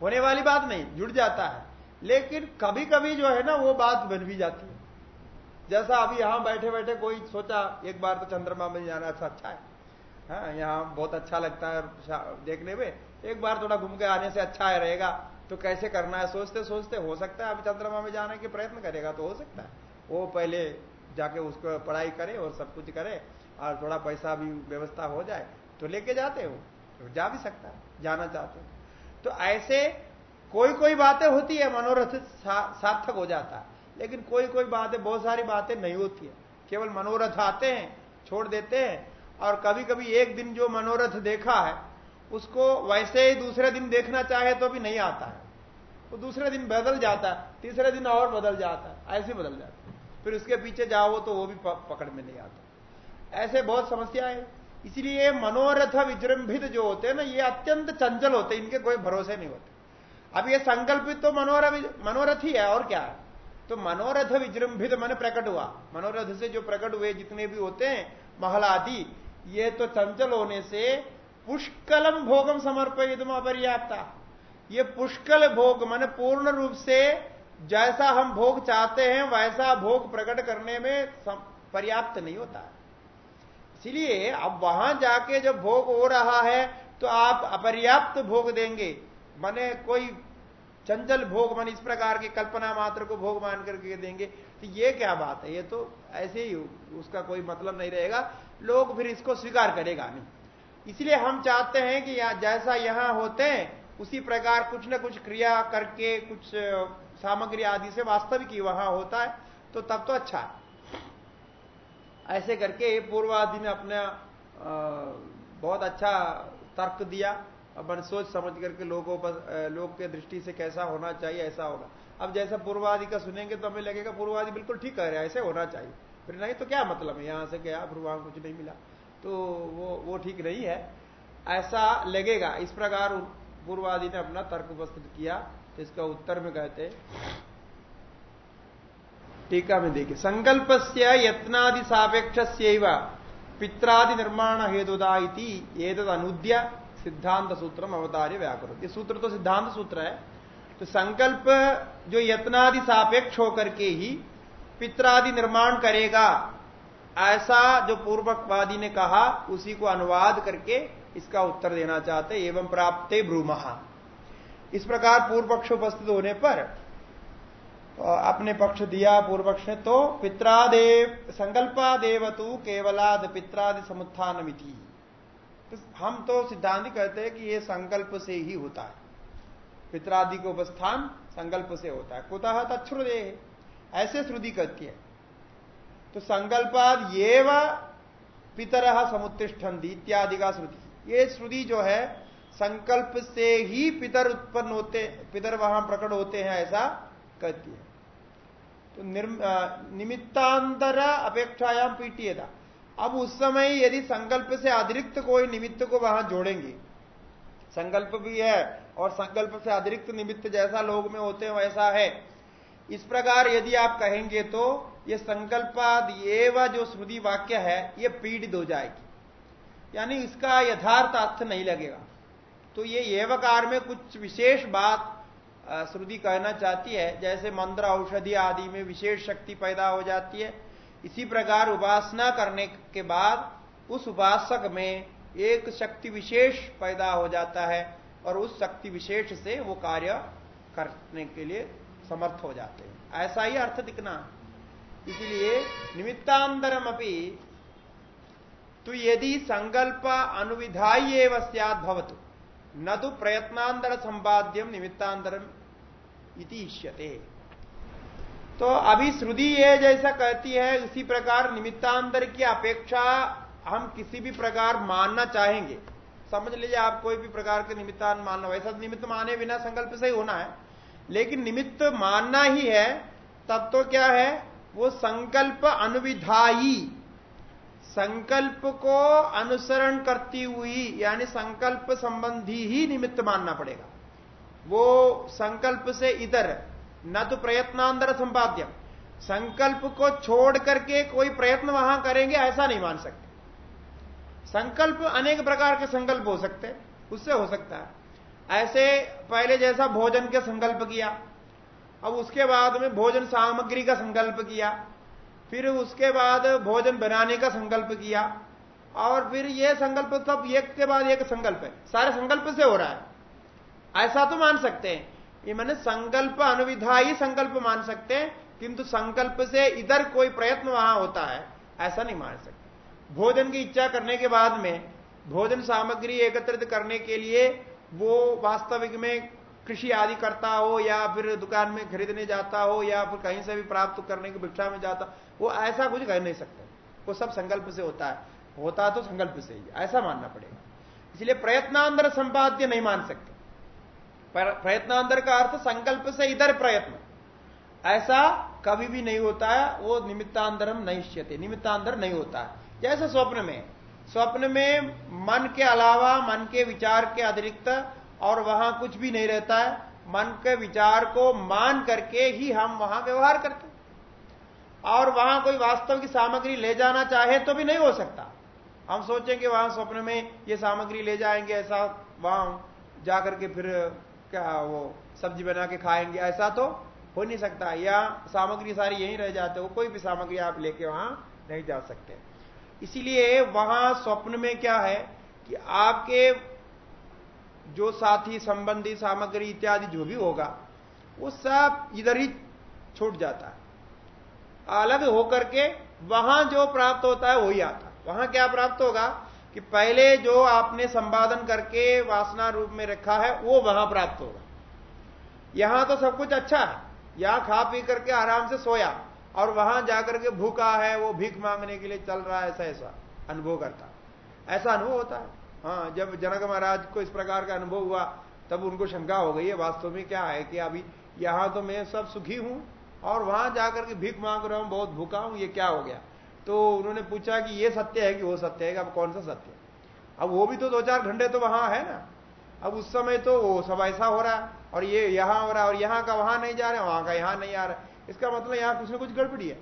होने वाली बात नहीं, जुड़ जाता है। लेकिन कभी कभी जो है ना, वो बात बन भी जाती है। जैसा अभी यहाँ बैठे बैठे कोई सोचा, एक बार तो चंद्रमा में जाना अच्छा अच्छा है। हाँ यहाँ बहुत अच्छा लगता है देखने में। एक बार थोड़ा घूम के आने से अच्छा है, रहेगा। तो कैसे करना है? सोचते सोचते हो सकता है अभी चंद्रमा में जाने के प्रयत्न करेगा तो हो सकता है। वो पहले जाके उसको पढ़ाई करे और सब कुछ करे। और थोड़ा पैसा भी व्यवस्था हो जाए तो लेके जाते हो। तो जा भी सकता है, जाना चाहते हो। तो ऐसे कोई कोई बातें होती है, मनोरथ सार्थक हो जाता है। लेकिन कोई कोई बातें, बहुत सारी बातें नहीं होती है। केवल मनोरथ आते हैं, छोड़ देते हैं, और कभी कभी एक दिन जो मनोरथ देखा है, उसको वैसे ही दूसरे दिन देखना चाहे तो भी नहीं आता है। वो दूसरे दिन बदल जाता है, तीसरे दिन और बदल जाता है, ऐसे बदल जाता है। फिर उसके पीछे जाओ तो वो भी पकड़ में नहीं आता। ऐसे बहुत समस्या है। इसलिए मनोरथ विजृंभित जो होते हैं ना, ये अत्यंत चंचल होते हैं। इनके कोई भरोसे नहीं होते। अब ये संकल्पित तो मनोरथ मनोरथ ही है, और क्या है? तो मनोरथ विजृंभित मन प्रकट हुआ। मनोरथ से जो प्रकट हुए जितने भी होते हैं महल आदि ये तो चंचल होने से पुष्कलम भोगम समर्पित अपर्याप्ता। ये पुष्कल भोग मन पूर्ण रूप से जैसा हम भोग चाहते हैं, वैसा भोग प्रकट करने में पर्याप्त नहीं होता। इसलिए अब वहाँ जाके जब भोग हो रहा है तो आप अपर्याप्त भोग देंगे। मने कोई चंचल भोग, मन इस प्रकार की कल्पना मात्र को भोग मान करके देंगे तो ये क्या बात है? ये तो ऐसे ही उसका कोई मतलब नहीं रहेगा। लोग फिर इसको स्वीकार करेगा नहीं। इसलिए हम चाहते हैं कि जैसा यहाँ होते हैं, उसी प्रकार कुछ न कुछ क्रिया करके कुछ सामग्री आदि से वास्तविक ही वहाँ होता है तो तब तो अच्छा है। ऐसे करके पूर्वादि ने अपना बहुत अच्छा तर्क दिया। अपन सोच समझ करके लोगों पर लोग के दृष्टि से कैसा होना चाहिए, ऐसा होगा। अब जैसा पूर्वादि का सुनेंगे तो हमें लगेगा पूर्वादि बिल्कुल ठीक कह रहे हैं, ऐसे होना चाहिए। फिर नहीं तो क्या मतलब है? यहाँ से गया फिर वहाँ कुछ नहीं मिला। तो वो वो ठीक नहीं है। ऐसा लगेगा। इस प्रकार पूर्वादि ने अपना तर्क उपस्थित किया तो इसका उत्तर में कहते टीका में देखिए संकल्प से यत्नादि सापेक्ष पित्रादि निर्माण हेतुदा ये अनुद्य सिद्धांत सूत्र अवतार्य व्याकृत ये सूत्र तो सिद्धांत सूत्र है तो संकल्प जो यत्नादि सापेक्ष होकर के ही पित्रादि निर्माण करेगा, ऐसा जो पूर्वकवादी ने कहा, उसी को अनुवाद करके इसका उत्तर देना चाहते एवं प्राप्ते ब्रूमहा इस प्रकार पूर्व पक्ष उपस्थित होने पर अपने पक्ष दिया पूर्व पक्ष ने तो पित्रादेव संकल्पादेव तु केवलाद पित्रादि समुत्थान मिति तो हम तो सिद्धांत कहते हैं कि ये संकल्प से ही होता है। पित्रादि को उपस्थान संकल्प से होता है। कुतः तत्श्रुदे ऐसे श्रुति कहती है। तो संकल्पाद ये पितर समुत्तिष्ठन्ति इत्यादि का श्रुति। ये श्रुति जो है, संकल्प से ही पितर उत्पन्न होते, पितर वहाँ प्रकट होते हैं ऐसा कहती है। तो निमित्तांतर अपेक्षायाम था अब उस समय यदि संकल्प से अतिरिक्त कोई निमित्त को वहाँ जोड़ेंगे, संकल्प भी है और संकल्प से अतिरिक्त निमित्त जैसा लोग में होते हैं, वैसा है। इस प्रकार यदि आप कहेंगे तो ये संकल्पाद एवं जो स्मृति वाक्य है, ये पीड़ित हो जाएगी। यानी इसका यथार्थ अर्थ नहीं लगेगा। तो ये एवकार में कुछ विशेष बात श्रुति कहना चाहती है, जैसे मंत्र औषधि आदि में विशेष शक्ति पैदा हो जाती है, इसी प्रकार उपासना करने के बाद उस उपासक में एक शक्ति विशेष पैदा हो जाता है और उस शक्ति विशेष से वो कार्य करने के लिए समर्थ हो जाते हैं। ऐसा ही अर्थ दिखना। इसलिए निमित्तांतरम अपनी तो यदि संकल्प अनुविधाई एवं भवतु। न तो प्रयत्नांतर संपाद्यम निमित्तांतरम इतिष्यते तो अभी श्रुति ये जैसा कहती है उसी प्रकार निमित्तांतर की अपेक्षा हम किसी भी प्रकार मानना चाहेंगे। समझ लीजिए आप कोई भी प्रकार के निमित्तान मानना, वैसा निमित्त माने बिना संकल्प से ही होना है। लेकिन निमित्त मानना ही है, तब तो क्या है? वो संकल्प अनुविधाई संकल्प को अनुसरण करती हुई, यानी संकल्प संबंधी ही निमित्त मानना पड़ेगा। वो संकल्प से इधर न तो प्रयत्नांतर संपाद्य संकल्प को छोड़ करके कोई प्रयत्न वहाँ करेंगे, ऐसा नहीं मान सकते। संकल्प अनेक प्रकार के संकल्प हो सकते उससे हो सकता है। ऐसे पहले जैसा भोजन के संकल्प किया, अब उसके बाद में भोजन सामग्री का संकल्प किया, फिर उसके बाद भोजन बनाने का संकल्प किया, और फिर यह संकल्प सब एक के बाद एक संकल्प है। सारे संकल्प से हो रहा है। ऐसा तो मान सकते हैं। ये मैंने संकल्प अनुविधा ही संकल्प मान सकते हैं, किंतु संकल्प से इधर कोई प्रयत्न वहाँ होता है, ऐसा नहीं मान सकते। भोजन की इच्छा करने के बाद में, भोजन सामग्री एकत्रित करने के लिए वो वास्तविक में कृषि आदि करता हो, या फिर दुकान में खरीदने जाता हो, या फिर कहीं से भी प्राप्त करने की भिक्षा में जाता, वो ऐसा कुछ कह नहीं सकते। वो सब संकल्प से होता है। होता तो संकल्प से ही, ऐसा मानना पड़ेगा। इसलिए प्रयत्नांतर संपाद्य नहीं मान सकते। प्रयत्नांतर का अर्थ संकल्प से इधर प्रयत्न। ऐसा कभी भी नहीं होता है, वो निमित्तांतरम नहीं निमित्तांतर नहीं होता है। जैसे स्वप्न में स्वप्न में मन के अलावा, मन के विचार के अतिरिक्त और वहाँ कुछ भी नहीं रहता है, मन के विचार को मान करके ही हम वहाँ व्यवहार करते और वहाँ कोई वास्तव की सामग्री ले जाना चाहे तो भी नहीं हो सकता। हम सोचें कि वहाँ स्वप्न में ये सामग्री ले जाएँगे, ऐसा वहाँ जाकर के फिर क्या वो सब्ज़ी बना के खाएँगे? ऐसा तो हो नहीं सकता। या सामग्री सारी यहीं रह जाते हो कोई भी सामग्री आप लेके वहाँ नहीं जा सकते। इसीलिए वहाँ स्वप्न में क्या है कि आपके जो साथी, संबंधी सामग्री इत्यादि जो भी होगा, वो सब इधर ही छूट जाता है। अलग होकर के वहाँ जो प्राप्त होता है, वही आता वहाँ क्या प्राप्त होगा? कि पहले जो आपने संपादन करके वासना रूप में रखा है, वो वहाँ प्राप्त होगा। यहाँ तो सब कुछ अच्छा है। यहाँ खा पी करके आराम से सोया, और वहाँ जाकर के भूखा है, वो भीख मांगने के लिए चल रहा है, ऐसा ऐसा अनुभव करता ऐसा अनुभव होता है। हाँ जब जनक महाराज को इस प्रकार का अनुभव हुआ, तब उनको शंका हो गई है, वास्तव में क्या है कि अभी यहाँ तो मैं सब सुखी हूँ, और वहाँ जाकर के भीख मांग रहा हूँ, बहुत भूखा हूँ, ये क्या हो गया? तो उन्होंने पूछा कि ये सत्य है कि वो सत्य है? अब कौन सा सत्य है? अब वो भी तो दो चार घंटे तो वहाँ है ना। अब उस समय तो वो सब ऐसा हो रहा है। और ये यहाँ हो रहा है और यहाँ का वहाँ नहीं जा रहे वहाँ का यहाँ नहीं आ रहा इसका मतलब यहाँ कुछ ना कुछ गड़बड़ी है।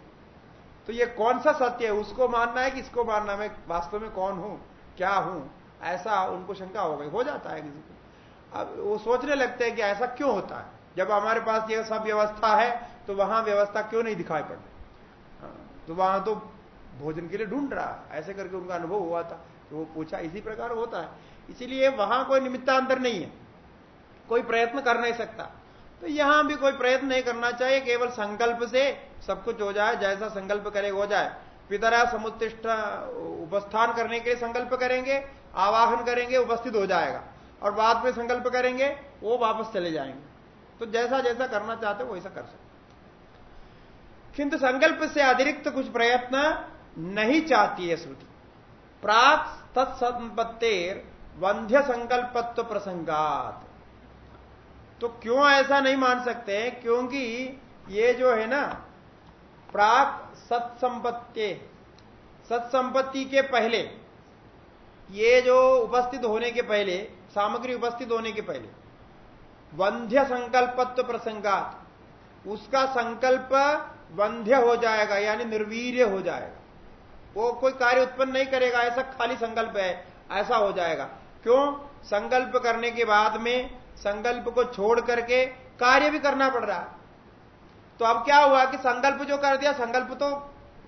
तो ये कौन सा सत्य है? उसको मानना है कि इसको मानना मैं वास्तव में कौन हूँ? क्या हूँ? ऐसा उनको शंका हो गई। हो जाता है किसी को। अब वो सोचने लगते हैं कि ऐसा क्यों होता है? जब हमारे पास ये सब व्यवस्था है तो वहाँ व्यवस्था क्यों नहीं दिखाई पड़ती? हाँ, तो वहाँ तो भोजन के लिए ढूंढ रहा। ऐसे करके उनका अनुभव हुआ था। तो वो पूछा, इसी प्रकार होता है। इसीलिए वहाँ कोई निमित्तांतर नहीं है। कोई प्रयत्न कर नहीं सकता। तो यहाँ भी कोई प्रयत्न नहीं करना चाहिए। केवल संकल्प से सब कुछ हो जाए, जैसा संकल्प करे हो जाए। पितरा समुत्तिष्ठ, उपस्थान करने के लिए संकल्प करेंगे, आवाहन करेंगे, उपस्थित हो जाएगा। और बाद में संकल्प करेंगे, वो वापस चले जाएँगे। तो जैसा जैसा करना चाहते वैसा कर सकते किंतु संकल्प से अतिरिक्त कुछ प्रयत्न नहीं चाहती है श्रुति। प्राक तत्संपत्तेर वंध्य संकल्पत्व प्रसंगात। तो क्यों ऐसा नहीं मान सकते? क्योंकि ये जो है ना, प्राक सत्संपत्ति सत्संपत्ति के पहले, ये जो उपस्थित होने के पहले, सामग्री उपस्थित होने के पहले, वंध्य संकल्पत्व प्रसंगात, उसका संकल्प वंध्य हो जाएगा, यानी निर्वीर्य हो जाएगा। वो कोई कार्य उत्पन्न नहीं करेगा, ऐसा खाली संकल्प है, ऐसा हो जाएगा। क्यों? संकल्प करने के बाद में संकल्प को छोड़ करके कार्य भी करना पड़ रहा तो अब क्या हुआ कि संकल्प जो कर दिया, संकल्प तो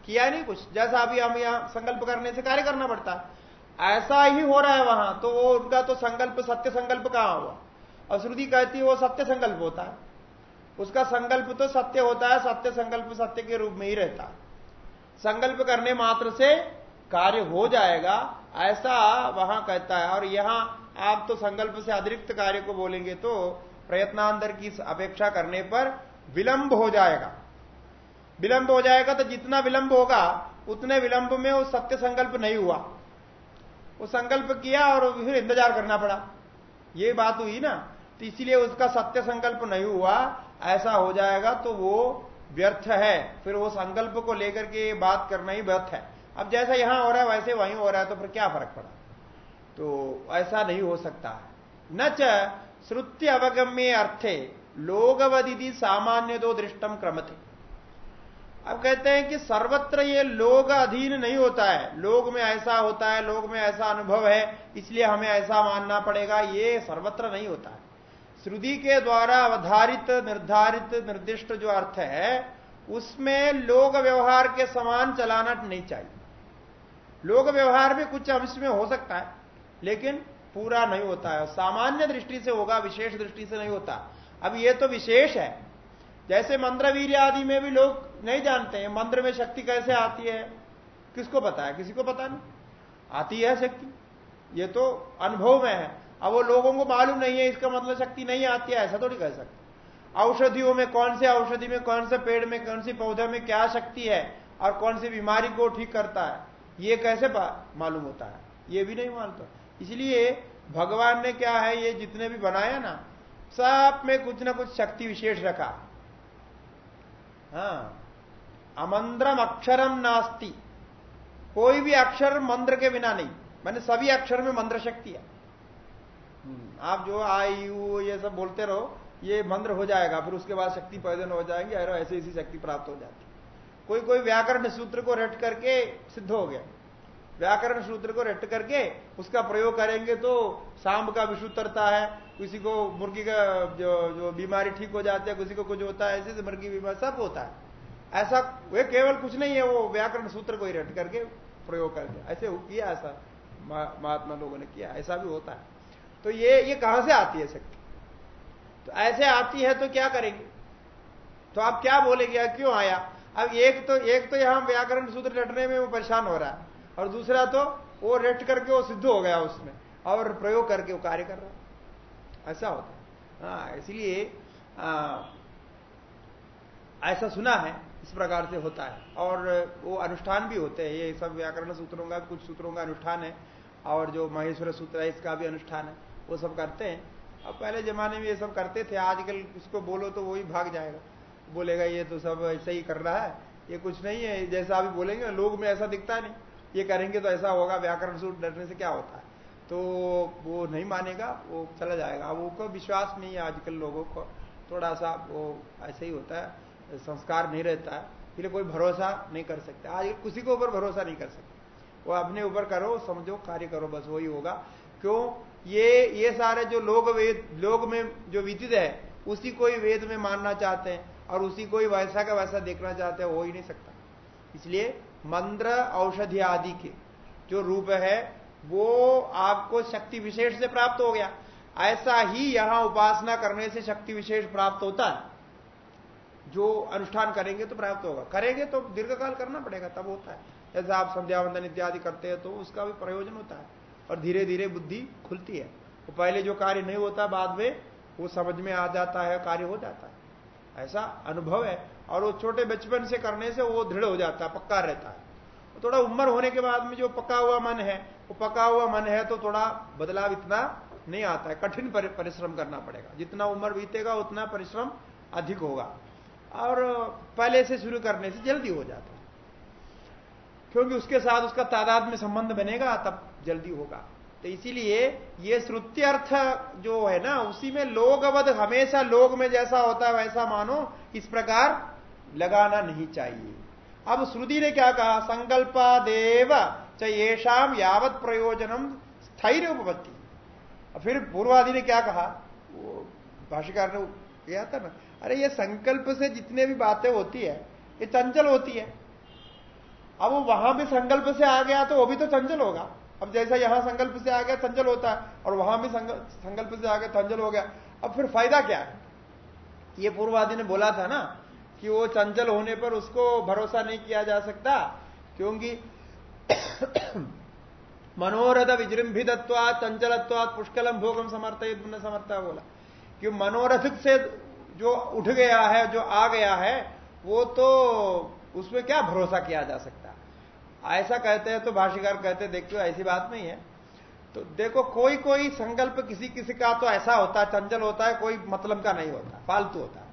किया नहीं कुछ। जैसा अभी हम यहाँ संकल्प करने से कार्य करना पड़ता ऐसा ही हो रहा है वहाँ तो वो उनका तो संकल्प, सत्य संकल्प कहाँ हुआ? और श्रुति कहती है, वो सत्य संकल्प होता है। उसका संकल्प तो सत्य होता है, सत्य संकल्प सत्य के रूप में ही रहता है। संकल्प करने मात्र से कार्य हो जाएगा, ऐसा वहाँ कहता है। और यहाँ आप तो संकल्प से अतिरिक्त कार्य को बोलेंगे तो प्रयत्नांतर की अपेक्षा करने पर विलंब हो जाएगा। विलंब हो जाएगा तो जितना विलंब होगा, उतने विलंब में वो सत्य संकल्प नहीं हुआ। वो संकल्प किया और फिर इंतज़ार करना पड़ा। ये बात हुई ना तो इसीलिए उसका सत्य संकल्प नहीं हुआ। ऐसा हो जाएगा तो वो व्यर्थ है, फिर वो संकल्प को लेकर के बात करना ही व्यर्थ है। अब जैसा यहाँ हो रहा है, वैसे वहीं हो रहा है तो फिर क्या फ़र्क पड़ा? तो ऐसा नहीं हो सकता। है न च श्रुति अवगम्य अर्थे, लोगवदिति सामान्य दो दृष्टम क्रमते। अब कहते हैं कि सर्वत्र ये लोग अधीन नहीं होता है। लोग में ऐसा होता है, लोग में ऐसा अनुभव है, इसलिए हमें ऐसा मानना पड़ेगा, ये सर्वत्र नहीं होता है। श्रुति के द्वारा अवधारित, निर्धारित, निर्दिष्ट जो अर्थ है, उसमें लोक व्यवहार के समान चलाना नहीं चाहिए। लोक व्यवहार में कुछ अंश में हो सकता है, लेकिन पूरा नहीं होता है। सामान्य दृष्टि से होगा, विशेष दृष्टि से नहीं होता। अब ये तो विशेष है। जैसे मंत्र वीर आदि में भी लोग नहीं जानते हैं, मंत्र में शक्ति कैसे आती है। किसको पता है? किसी को पता नहीं। आती है शक्ति। ये तो अनुभव में है। अब वो लोगों को मालूम नहीं है, इसका मतलब शक्ति नहीं आती है, ऐसा थोड़ी कह सकते। औषधियों में कौन से औषधि में, कौन से पेड़ में, कौन सी पौधे में क्या शक्ति है और कौन सी बीमारी को ठीक करता है, ये कैसे मालूम होता है? ये भी नहीं मानता। इसलिए भगवान ने क्या है, ये जितने भी बनाया ना, सब में कुछ ना कुछ शक्ति विशेष रखा। हाँ। अमंद्रम अक्षरम नास्ती। कोई भी अक्षर मंत्र के बिना नहीं, मैंने सभी अक्षर में मंत्र शक्ति है। आप जो आई यू सब बोलते रहो, ये मंत्र हो जाएगा, फिर उसके बाद शक्ति पैदा हो जाएँगे और ऐसी ऐसी शक्ति प्राप्त हो जाती कोई कोई व्याकरण सूत्र को रट करके सिद्ध हो गया। व्याकरण सूत्र को रट करके उसका प्रयोग करेंगे तो सांब का विशुद्धता है, किसी को मुर्गी का जो जो बीमारी ठीक हो जाती है, किसी को कुछ होता है, ऐसे मुर्गी, बीमारी सब होता है। ऐसा वे केवल कुछ नहीं है, वो व्याकरण सूत्र को ही रट करके प्रयोग करके। ऐसे किया ऐसा महात्मा लोगों ने किया, ऐसा भी होता है। तो ये ये कहाँ से आती है शक्ति? तो ऐसे आती है तो क्या करेंगे? तो आप क्या बोलेंगे? क्यों आया? अब एक तो एक तो यहाँ व्याकरण सूत्र रटने में वो परेशान हो रहा है। और दूसरा तो वो रट करके वो सिद्ध हो गया उसमें और प्रयोग करके वो कार्य कर रहा ऐसा होता है। हाँ इसलिए ऐसा सुना है, इस प्रकार से होता है। और वो अनुष्ठान भी होते हैं। ये सब व्याकरण सूत्रों का, कुछ सूत्रों का अनुष्ठान है। और जो महेश्वर सूत्र है, इसका भी अनुष्ठान है। वो सब करते हैं। अब पहले जमाने में ये सब करते थे, आजकल उसको बोलो तो वही भाग जाएगा। बोलेगा, ये तो सब ऐसा ही कर रहा है, ये कुछ नहीं है, जैसा अभी बोलेंगे, लोग में ऐसा दिखता नहीं। ये करेंगे तो ऐसा होगा, व्याकरण सूट डरने से क्या होता है? तो वो नहीं मानेगा, वो चला जाएगा। अब उनको विश्वास नहीं है आजकल लोगों को। थोड़ा सा वो ऐसे ही होता है, संस्कार नहीं रहता है। इसलिए कोई भरोसा नहीं कर सकता। आज किसी के ऊपर भरोसा नहीं कर सकते। वो अपने ऊपर करो, समझो, कार्य करो, बस वही होगा। क्यों? ये ये सारे जो लोग वेद, लोग में जो विदित है, उसी को ही वेद में मानना चाहते हैं और उसी को ही वैसा का वैसा देखना चाहते हैं, हो ही नहीं सकता। इसलिए मंत्र औषधि आदि के जो रूप है, वो आपको शक्ति विशेष से प्राप्त हो गया। ऐसा ही यहाँ उपासना करने से शक्ति विशेष प्राप्त होता है। जो अनुष्ठान करेंगे तो प्राप्त होगा। करेंगे तो दीर्घकाल करना पड़ेगा, तब होता है। जैसे आप संध्यावंदन इत्यादि करते हैं तो उसका भी प्रयोजन होता है। और धीरे धीरे बुद्धि खुलती है। वो तो पहले जो कार्य नहीं होता बाद में, वो समझ में आ जाता है, कार्य हो जाता है। ऐसा अनुभव है। और वो छोटे बचपन से करने से वो दृढ़ हो जाता है, पक्का रहता है। थोड़ा उम्र होने के बाद में जो पका हुआ मन है, वो पका हुआ मन है तो थोड़ा बदलाव इतना नहीं आता है। कठिन परिश्रम करना पड़ेगा। जितना उम्र बीतेगा, उतना परिश्रम अधिक होगा। और पहले से शुरू करने से जल्दी हो जाता है। क्योंकि उसके साथ उसका तादाद में संबंध बनेगा, तब जल्दी होगा। तो इसीलिए ये श्रुति अर्थ जो है ना, उसी में लोगवध हमेशा लोग में जैसा होता है, वैसा मानो, इस प्रकार लगाना नहीं चाहिए। अब श्रुति ने क्या कहा? संकल्पादेव चेषाम यावत प्रयोजनम स्थैर्य उपपत्ति फिर पूर्वादि ने क्या कहा? भाष्यकार ने किया था ना, अरे ये संकल्प से जितने भी बातें होती है, ये चंचल होती है। अब वो वहाँ भी संकल्प से आ गया तो वो भी तो चंचल होगा। अब जैसा यहाँ संकल्प से आ गया, चंचल होता है, और वहाँ भी संकल्प से आ गया चंचल हो गया। अब फिर फ़ायदा क्या है? ये पूर्वादि ने बोला था ना, कि वो चंचल होने पर उसको भरोसा नहीं किया जा सकता, क्योंकि मनोरथ विजृंभित्वात चंचलत्वात पुष्कलम भोगम समर्थ न समर्था बोला। कि मनोरथ से जो उठ गया है, जो आ गया है, वो तो उसमें क्या भरोसा किया जा सकता? ऐसा कहते हैं तो भाष्यकार कहते देखियो ऐसी बात नहीं है। तो देखो कोई कोई संकल्प किसी किसी का तो ऐसा होता है चंचल होता है कोई मतलब का नहीं होता फालतू होता है।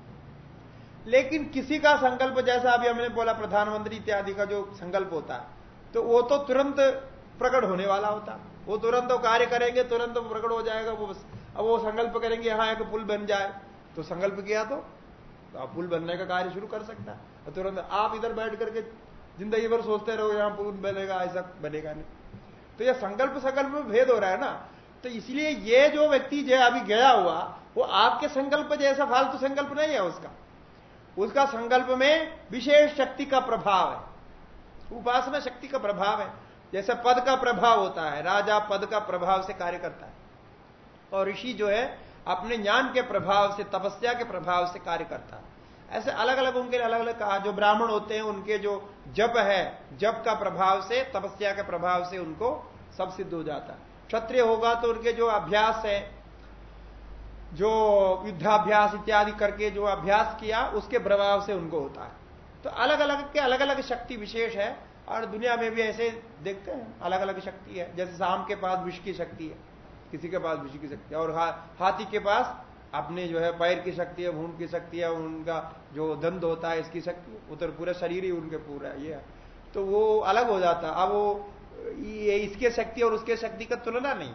लेकिन किसी का संकल्प जैसा अभी हमने बोला प्रधानमंत्री इत्यादि का जो संकल्प होता है तो वो तो तुरंत प्रकट होने वाला होता वो तुरंत कार्य करेंगे तुरंत प्रकट हो जाएगा वो अब वो संकल्प करेंगे यहाँ एक पुल बन जाए। तो संकल्प किया तो, तो आप पुल बनने का कार्य शुरू कर सकता है। तुरंत आप इधर बैठ करके ज़िंदगी भर सोचते रहो, यहाँ पुल बनेगा, ऐसा बनेगा नहीं। तो यह संकल्प संकल्प में भेद हो रहा है ना। तो इसलिए ये जो व्यक्ति जो अभी गया हुआ, वो आपके संकल्प जैसा फालतू संकल्प नहीं है उसका। उसका संकल्प में विशेष शक्ति का प्रभाव है। उपासना शक्ति का प्रभाव है। जैसे पद का प्रभाव होता है, राजा पद का प्रभाव से कार्य करता है। और ऋषि जो है, अपने ज्ञान के प्रभाव से, तपस्या के प्रभाव से कार्य करता है। ऐसे अलग अलग उनके लिए अलग अलग कहा जो ब्राह्मण होते हैं उनके जो जप है जप का प्रभाव से तपस्या के प्रभाव से उनको सब सिद्ध हो जाता है। क्षत्रिय होगा तो उनके जो अभ्यास है जो युद्धाभ्यास इत्यादि करके जो अभ्यास किया उसके प्रभाव से उनको होता है। तो अलग अलग के अलग अलग शक्ति विशेष है और दुनिया में भी ऐसे देखते हैं अलग अलग शक्ति है। जैसे शाम के पास विष की शक्ति है किसी के पास विष की शक्ति है और हा, हाथी के पास अपने जो है पैर की शक्ति है भून की शक्ति है, उनका जो दंद होता है, इसकी शक्ति उतर पूरा शरीर ही उनके पूरा ये है। तो वो अलग हो जाता अब वो, ये इसके शक्ति और उसके शक्ति का तुलना नहीं।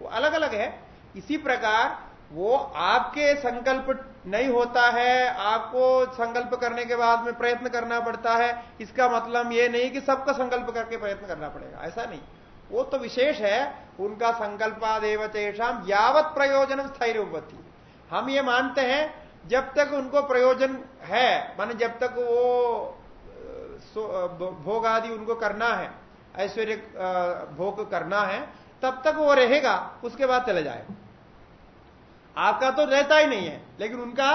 वो अलग अलग है। इसी प्रकार वो आपके संकल्प नहीं होता है, आपको संकल्प करने के बाद में प्रयत्न करना पड़ता है। इसका मतलब ये नहीं कि सबका संकल्प करके प्रयत्न करना पड़ेगा, ऐसा नहीं। वो तो विशेष है, उनका संकल्पादेव चेषाम यावत प्रयोजन स्थैर्य उपति हम ये मानते हैं, जब तक उनको प्रयोजन है, मान जब तक वो भोग आदि उनको करना है, ऐश्वर्य भोग करना है, तब तक वो रहेगा, उसके बाद चले जाएगा आपका तो रहता ही नहीं है, लेकिन उनका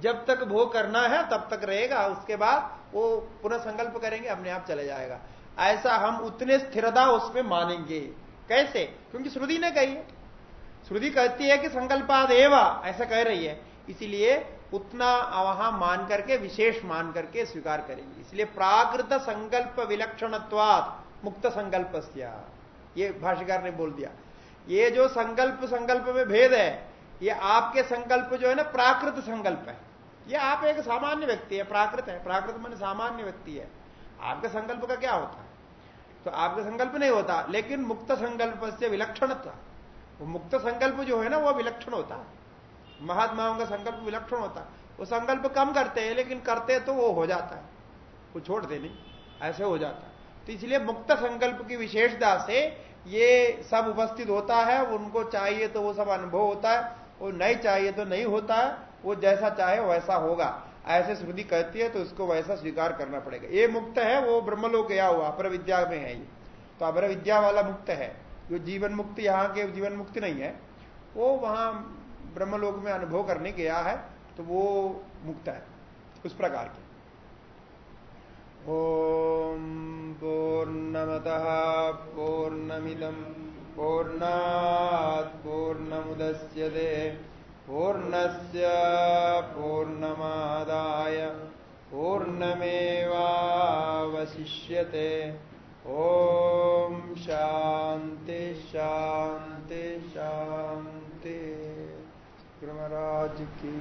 जब तक भोग करना है, तब तक रहेगा, उसके बाद वो पुनः संकल्प करेंगे, अपने आप चले जाएगा। ऐसा हम उतने स्थिरता उसमें मानेंगे। कैसे? क्योंकि श्रुति ने कही है। श्रुति कहती है कि संकल्पाद एवं, ऐसा कह रही है। इसीलिए उतना वहाँ मान करके, विशेष मान करके स्वीकार करेंगे। इसलिए प्राकृत संकल्प विलक्षणत्वाद मुक्त संकल्प ये भाष्यकार ने बोल दिया। ये जो संकल्प संकल्प में भेद है, ये आपके संकल्प जो है ना, प्राकृत संकल्प है। ये आप एक सामान्य व्यक्ति है, प्राकृत है। प्राकृत मान सामान्य व्यक्ति है। आपके संकल्प का क्या होता? है तो आपका संकल्प नहीं होता, लेकिन मुक्त संकल्प से विलक्षण था वो मुक्त संकल्प जो है ना, वो विलक्षण होता है। महात्माओं का संकल्प विलक्षण होता है। वो संकल्प कम करते हैं, लेकिन करते तो वो हो जाता है। वो छोड़ते नहीं, ऐसे हो जाता है। तो इसलिए मुक्त संकल्प की विशेषता से ये सब उपस्थित होता है, उनको चाहिए तो वो सब अनुभव होता है, वो नहीं चाहिए तो नहीं होता है, वो जैसा चाहे वैसा होगा। ऐसे श्रुति कहती है तो उसको वैसा स्वीकार करना पड़ेगा। ये मुक्त है, वो ब्रह्मलोक गया हुआ, अपर विद्या में है ये। तो अपर विद्या वाला मुक्त है। जो जीवन मुक्त यहाँ के जीवन मुक्त नहीं है, वो वहाँ ब्रह्मलोक में अनुभव करने गया है तो वो मुक्त है, उस प्रकार के। ओम पूर्णमत पूर्णमिदम पूर्णात् पूर्णमुदस्यते, पूर्णस्य पूर्णमादाय, पूर्णमेवावशिष्यते। ॐ शांति शांति शांति। कृमराज की